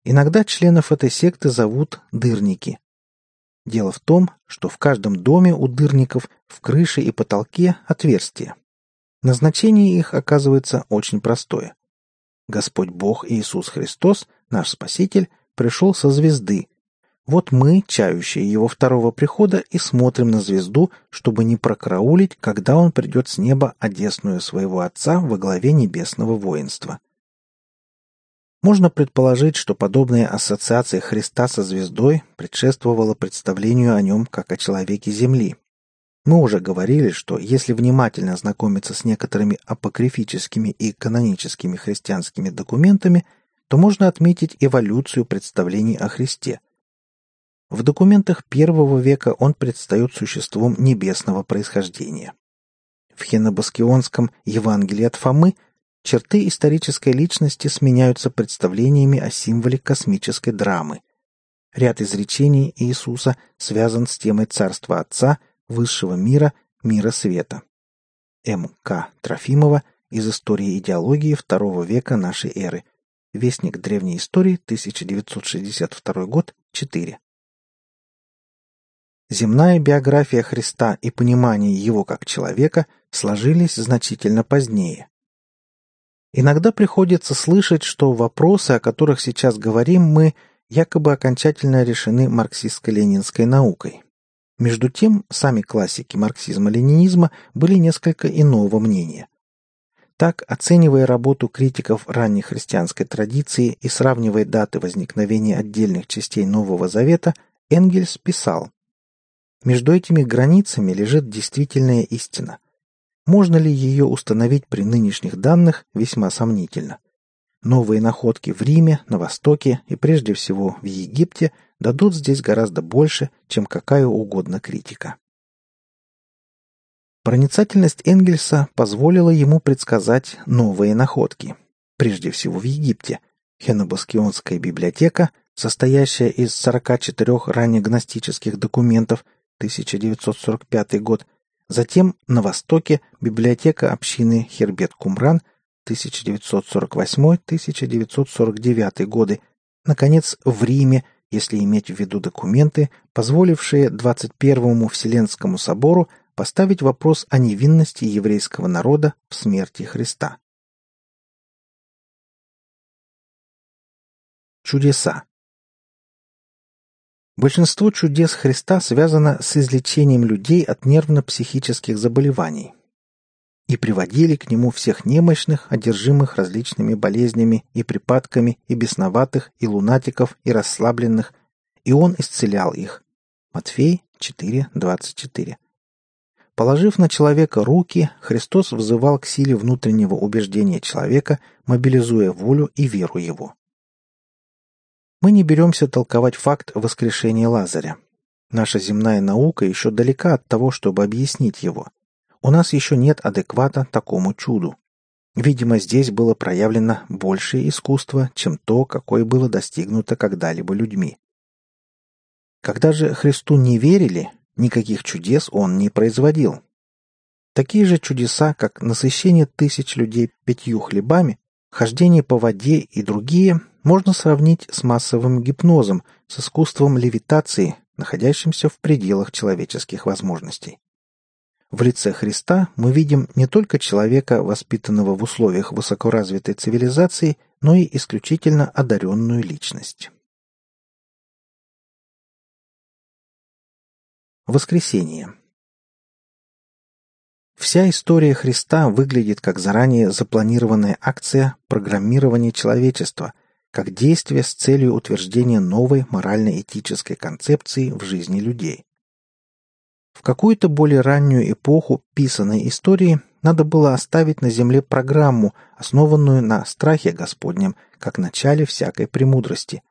S1: Иногда членов этой секты зовут «дырники». Дело в том, что в каждом доме у дырников в крыше и потолке отверстия. Назначение их оказывается очень простое. Господь Бог Иисус Христос, наш Спаситель, пришел со звезды. Вот мы, чающие его второго прихода, и смотрим на звезду, чтобы не прокраулить, когда он придет с неба одесную своего Отца во главе небесного воинства. Можно предположить, что подобная ассоциация Христа со звездой предшествовала представлению о нем как о человеке Земли, мы уже говорили, что если внимательно ознакомиться с некоторыми апокрифическими и каноническими христианскими документами, то можно отметить эволюцию представлений о Христе. В документах первого века он предстает существом небесного происхождения. В Хенобаскионском Евангелии от Фомы черты исторической личности сменяются представлениями о символе космической драмы. Ряд изречений Иисуса связан с темой Царства Отца – высшего мира, мира света. М. К. Трофимова из истории идеологии второго века нашей эры. Вестник древней истории, 1962 год, 4. Земная биография Христа и понимание его как человека сложились значительно позднее. Иногда приходится слышать, что вопросы, о которых сейчас говорим мы, якобы окончательно решены марксистско-ленинской наукой. Между тем, сами классики марксизма-ленинизма были несколько иного мнения. Так, оценивая работу критиков ранней христианской традиции и сравнивая даты возникновения отдельных частей Нового Завета, Энгельс писал «Между этими границами лежит действительная истина. Можно ли ее установить при нынешних данных, весьма сомнительно. Новые находки в Риме, на Востоке и прежде всего в Египте дадут здесь гораздо больше, чем какая угодно критика. Проницательность Энгельса позволила ему предсказать новые находки. Прежде всего в Египте. Хенобаскионская библиотека, состоящая из 44 раннегностических документов, 1945 год, затем на Востоке библиотека общины Хербет-Кумран, 1948-1949 годы, наконец, в Риме, если иметь в виду документы, позволившие 21-му Вселенскому собору поставить вопрос о невинности еврейского народа в смерти Христа. Чудеса Большинство чудес Христа связано с излечением людей от нервно-психических заболеваний, и приводили к нему всех немощных, одержимых различными болезнями и припадками, и бесноватых, и лунатиков, и расслабленных, и он исцелял их. Матфей 4:24. Положив на человека руки, Христос взывал к силе внутреннего убеждения человека, мобилизуя волю и веру его. Мы не беремся толковать факт воскрешения Лазаря. Наша земная наука еще далека от того, чтобы объяснить его. У нас еще нет адеквата такому чуду. Видимо, здесь было проявлено большее искусство, чем то, какое было достигнуто когда-либо людьми. Когда же Христу не верили, никаких чудес он не производил. Такие же чудеса, как насыщение тысяч людей пятью хлебами, хождение по воде и другие, можно сравнить с массовым гипнозом, с искусством левитации, находящимся в пределах человеческих возможностей. В лице Христа мы видим не только человека, воспитанного в условиях высокоразвитой цивилизации, но и исключительно одаренную личность. Воскресение. Вся история Христа выглядит как заранее запланированная акция программирования человечества, как действие с целью утверждения новой морально-этической концепции в жизни людей. В какую-то более раннюю эпоху писанной истории надо было оставить на земле программу, основанную на страхе Господнем, как начале всякой премудрости.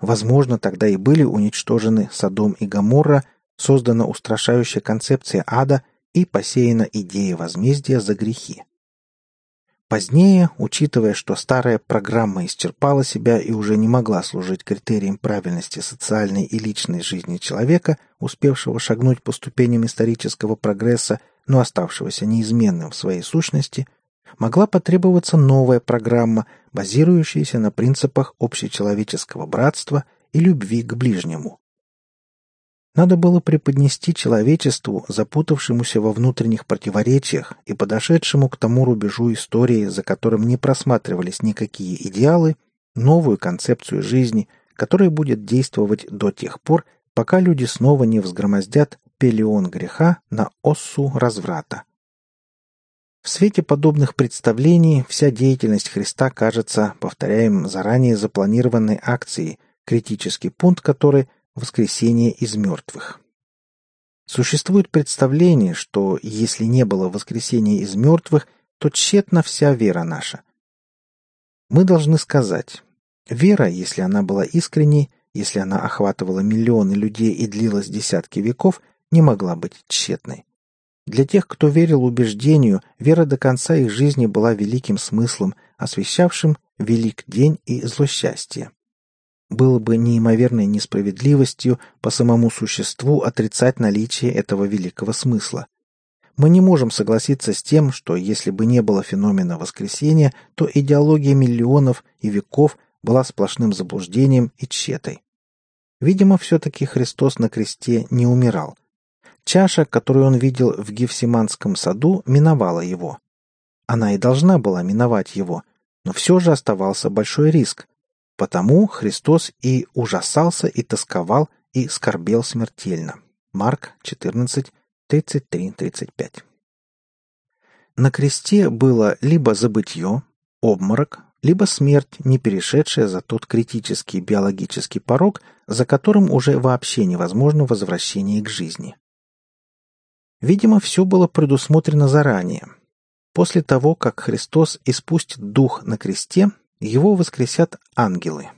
S1: Возможно, тогда и были уничтожены Содом и Гоморра, создана устрашающая концепция ада и посеяна идея возмездия за грехи. Позднее, учитывая, что старая программа исчерпала себя и уже не могла служить критерием правильности социальной и личной жизни человека, успевшего шагнуть по ступеням исторического прогресса, но оставшегося неизменным в своей сущности, могла потребоваться новая программа, базирующаяся на принципах общечеловеческого братства и любви к ближнему. Надо было преподнести человечеству, запутавшемуся во внутренних противоречиях и подошедшему к тому рубежу истории, за которым не просматривались никакие идеалы, новую концепцию жизни, которая будет действовать до тех пор, пока люди снова не взгромоздят пелион греха на оссу разврата. В свете подобных представлений вся деятельность Христа кажется, повторяем, заранее запланированной акцией, критический пункт которой воскресение из мертвых. Существует представление, что если не было воскресения из мертвых, то тщетна вся вера наша. Мы должны сказать, вера, если она была искренней, если она охватывала миллионы людей и длилась десятки веков, не могла быть тщетной. Для тех, кто верил убеждению, вера до конца их жизни была великим смыслом, освещавшим велик день и злосчастье было бы неимоверной несправедливостью по самому существу отрицать наличие этого великого смысла. Мы не можем согласиться с тем, что если бы не было феномена воскресения, то идеология миллионов и веков была сплошным заблуждением и тщетой. Видимо, все-таки Христос на кресте не умирал. Чаша, которую он видел в Гефсиманском саду, миновала его. Она и должна была миновать его, но все же оставался большой риск – Потому Христос и ужасался, и тосковал, и скорбел смертельно. Марк 14, 33-35. На кресте было либо забытье, обморок, либо смерть, не перешедшая за тот критический биологический порог, за которым уже вообще невозможно возвращение к жизни. Видимо, все было предусмотрено заранее. После того, как Христос испустит дух на кресте, его воскресят ангелы.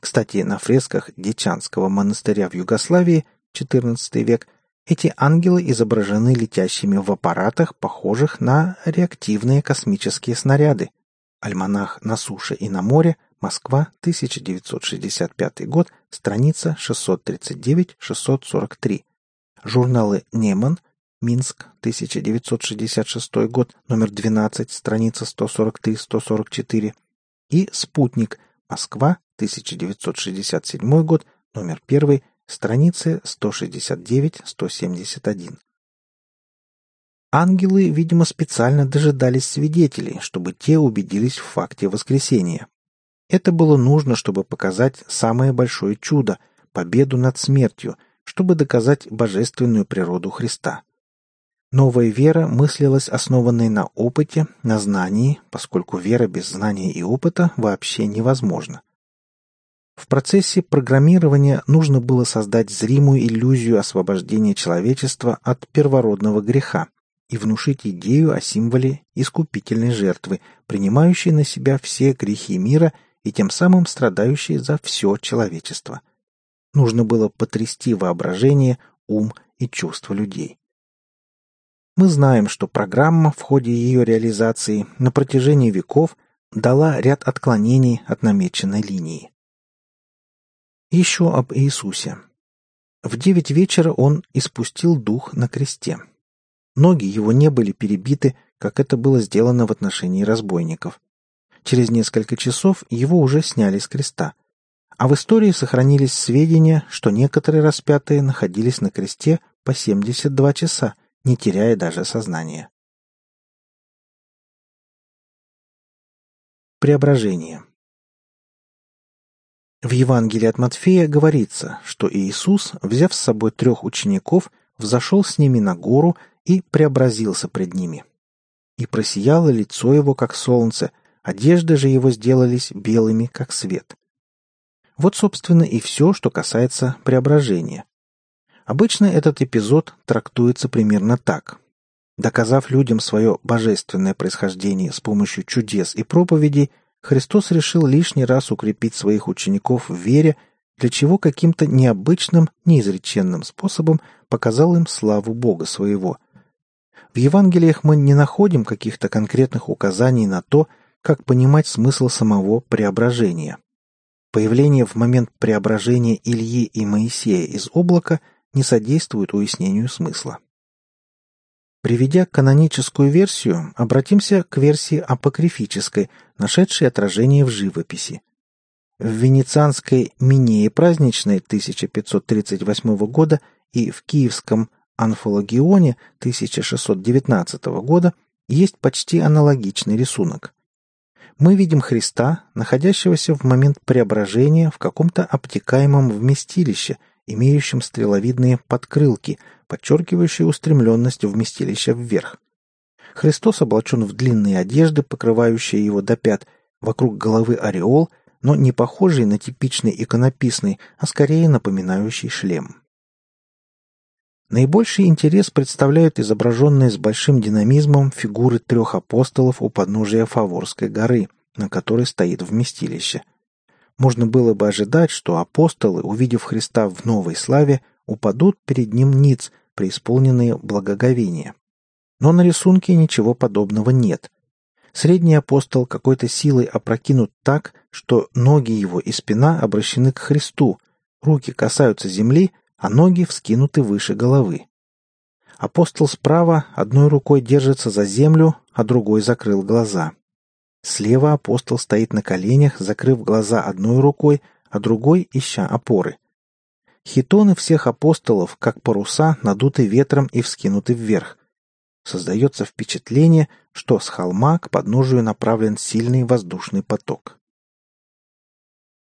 S1: Кстати, на фресках Дечанского монастыря в Югославии, XIV век, эти ангелы изображены летящими в аппаратах, похожих на реактивные космические снаряды. Альманах на суше и на море, Москва, 1965 год, страница 639-643. Журналы «Неман», Минск, 1966 год, номер 12, страница 143-144. И «Спутник», Москва, 1967 год, номер 1, страницы 169-171. Ангелы, видимо, специально дожидались свидетелей, чтобы те убедились в факте воскресения. Это было нужно, чтобы показать самое большое чудо – победу над смертью, чтобы доказать божественную природу Христа. Новая вера мыслилась основанной на опыте, на знании, поскольку вера без знания и опыта вообще невозможна. В процессе программирования нужно было создать зримую иллюзию освобождения человечества от первородного греха и внушить идею о символе искупительной жертвы, принимающей на себя все грехи мира и тем самым страдающей за все человечество. Нужно было потрясти воображение, ум и чувства людей. Мы знаем, что программа в ходе ее реализации на протяжении веков дала ряд отклонений от намеченной линии. Еще об Иисусе. В девять вечера он испустил дух на кресте. Ноги его не были перебиты, как это было сделано в отношении разбойников. Через несколько часов его уже сняли с креста. А в истории сохранились сведения, что некоторые распятые находились на кресте по 72 часа, не теряя даже сознания. Преображение. В Евангелии от Матфея говорится, что Иисус, взяв с собой трех учеников, взошел с ними на гору и преобразился пред ними. И просияло лицо его, как солнце, одежды же его сделались белыми, как свет. Вот, собственно, и все, что касается преображения. Обычно этот эпизод трактуется примерно так. Доказав людям свое божественное происхождение с помощью чудес и проповедей, Христос решил лишний раз укрепить своих учеников в вере, для чего каким-то необычным, неизреченным способом показал им славу Бога своего. В Евангелиях мы не находим каких-то конкретных указаний на то, как понимать смысл самого преображения. Появление в момент преображения Ильи и Моисея из облака не содействует уяснению смысла. Приведя каноническую версию, обратимся к версии апокрифической, нашедшей отражение в живописи. В венецианской «Минее праздничной» 1538 года и в киевском «Анфологионе» 1619 года есть почти аналогичный рисунок. Мы видим Христа, находящегося в момент преображения в каком-то обтекаемом вместилище, имеющем стреловидные подкрылки – подчеркивающий устремленность вместилища вверх. Христос облачен в длинные одежды, покрывающие его до пят, вокруг головы ореол, но не похожий на типичный иконописный, а скорее напоминающий шлем. Наибольший интерес представляют изображенные с большим динамизмом фигуры трех апостолов у подножия Фаворской горы, на которой стоит вместилище. Можно было бы ожидать, что апостолы, увидев Христа в новой славе, упадут перед ним ниц, преисполненные благоговения. Но на рисунке ничего подобного нет. Средний апостол какой-то силой опрокинут так, что ноги его и спина обращены к Христу, руки касаются земли, а ноги вскинуты выше головы. Апостол справа одной рукой держится за землю, а другой закрыл глаза. Слева апостол стоит на коленях, закрыв глаза одной рукой, а другой ища опоры. Хитоны всех апостолов, как паруса, надуты ветром и вскинуты вверх. Создается впечатление, что с холма к подножию направлен сильный воздушный поток.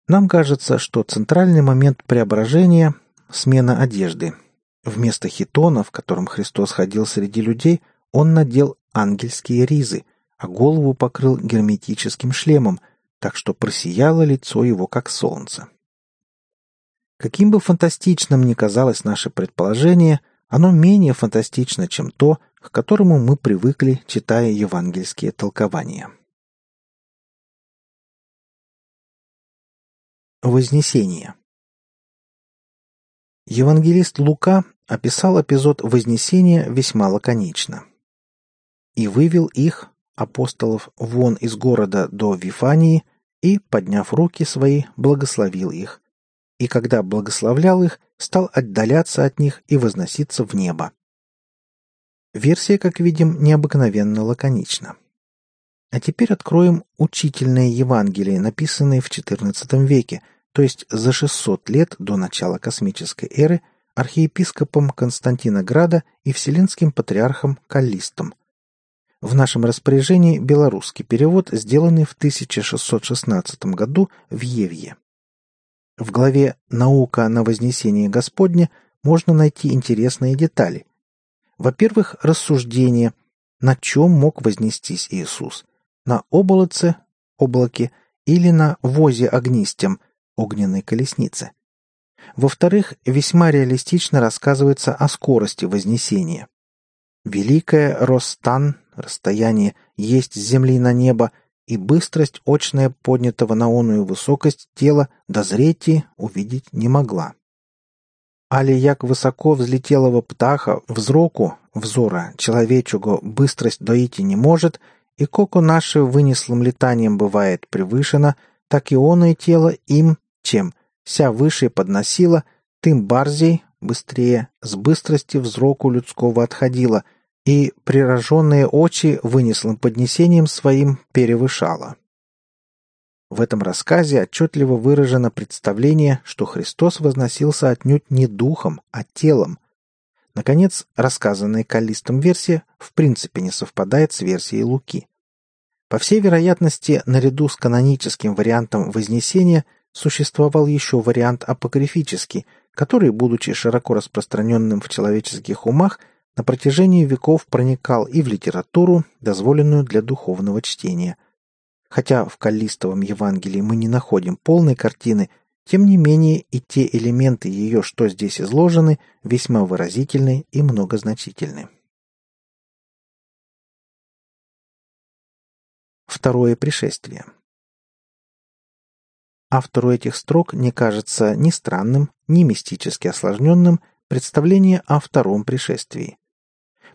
S1: Нам кажется, что центральный момент преображения – смена одежды. Вместо хитона, в котором Христос ходил среди людей, он надел ангельские ризы, а голову покрыл герметическим шлемом, так что просияло лицо его, как солнце. Каким бы фантастичным ни казалось наше предположение, оно менее фантастично, чем то, к которому мы привыкли, читая евангельские толкования. Вознесение Евангелист Лука описал эпизод Вознесения весьма лаконично. «И вывел их, апостолов, вон из города до Вифании, и, подняв руки свои, благословил их. И когда благословлял их, стал отдаляться от них и возноситься в небо». Версия, как видим, необыкновенно лаконична. А теперь откроем учительное Евангелие, написанное в XIV веке, то есть за 600 лет до начала космической эры архиепископом Константинограда и вселенским патриархом Каллистом. В нашем распоряжении белорусский перевод, сделанный в 1616 году в Евье. В главе «Наука на вознесение Господне» можно найти интересные детали. Во-первых, рассуждение, на чем мог вознестись Иисус – на облаце, облаке или на возе огнистем, огненной колеснице. Во-вторых, весьма реалистично рассказывается о скорости вознесения. Великое Ростан, расстояние, есть с земли на небо, и быстрость очная поднятого на оную высокость тела дозреть увидеть не могла. Али як высоко взлетелого птаха взроку, взора человечего быстрость доить не может — и коко наше вынеслым летанием бывает превышено, так и оное тело им, чем вся выше подносила, тым барзей, быстрее, с быстрости взроку людского отходила, и прироженные очи вынеслым поднесением своим перевышала. В этом рассказе отчетливо выражено представление, что Христос возносился отнюдь не духом, а телом. Наконец, рассказанная Каллистом версия в принципе не совпадает с версией Луки. По всей вероятности, наряду с каноническим вариантом Вознесения существовал еще вариант апокрифический, который, будучи широко распространенным в человеческих умах, на протяжении веков проникал и в литературу, дозволенную для духовного чтения. Хотя в Каллистовом Евангелии мы не находим полной картины, тем не менее и те элементы ее, что здесь изложены, весьма выразительны и многозначительны. Второе пришествие. Автору этих строк не кажется ни странным, ни мистически осложненным представление о втором пришествии.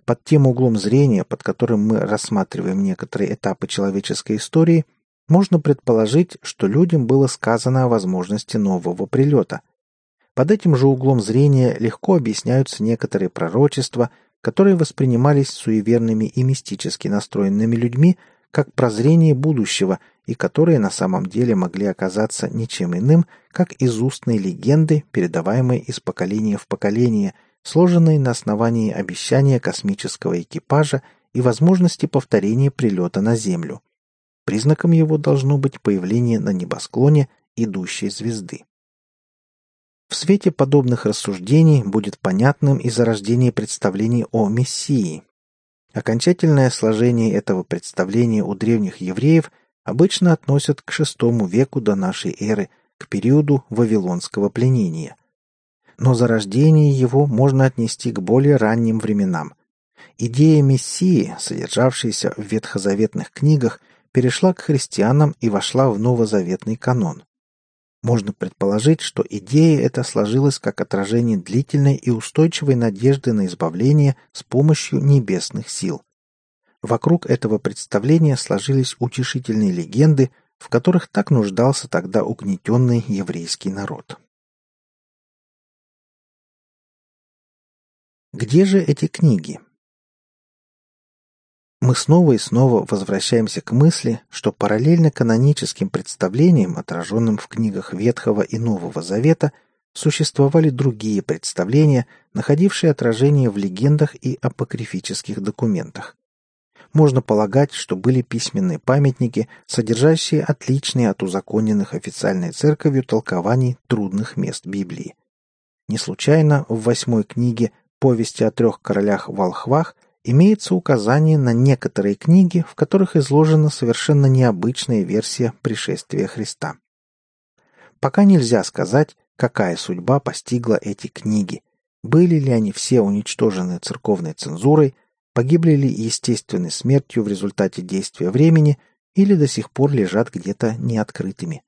S1: Под тем углом зрения, под которым мы рассматриваем некоторые этапы человеческой истории, можно предположить, что людям было сказано о возможности нового прилета. Под этим же углом зрения легко объясняются некоторые пророчества, которые воспринимались суеверными и мистически настроенными людьми – как прозрение будущего и которые на самом деле могли оказаться ничем иным, как из устной легенды, передаваемой из поколения в поколение, сложенной на основании обещания космического экипажа и возможности повторения прилета на Землю. Признаком его должно быть появление на небосклоне идущей звезды. В свете подобных рассуждений будет понятным и зарождение представлений о Мессии, Окончательное сложение этого представления у древних евреев обычно относят к VI веку до нашей эры, к периоду вавилонского пленения. Но зарождение его можно отнести к более ранним временам. Идея Мессии, содержавшаяся в ветхозаветных книгах, перешла к христианам и вошла в новозаветный канон. Можно предположить, что идея эта сложилась как отражение длительной и устойчивой надежды на избавление с помощью небесных сил. Вокруг этого представления сложились утешительные легенды, в которых так нуждался тогда угнетенный еврейский народ. Где же эти книги? Мы снова и снова возвращаемся к мысли, что параллельно каноническим представлениям, отраженным в книгах Ветхого и Нового Завета, существовали другие представления, находившие отражение в легендах и апокрифических документах. Можно полагать, что были письменные памятники, содержащие отличные от узаконенных официальной церковью толкований трудных мест Библии. Не случайно в восьмой книге «Повести о трех королях волхвах» имеется указание на некоторые книги, в которых изложена совершенно необычная версия пришествия Христа. Пока нельзя сказать, какая судьба постигла эти книги, были ли они все уничтожены церковной цензурой, погибли ли естественной смертью в результате действия времени или до сих пор лежат где-то неоткрытыми.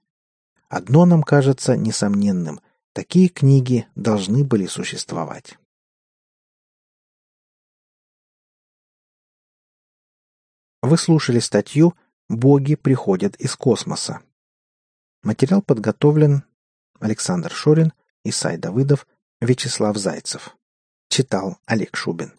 S1: Одно нам кажется несомненным – такие книги должны были существовать. Вы слушали статью «Боги приходят из космоса». Материал подготовлен Александр Шорин, Исай Давыдов, Вячеслав Зайцев. Читал Олег Шубин.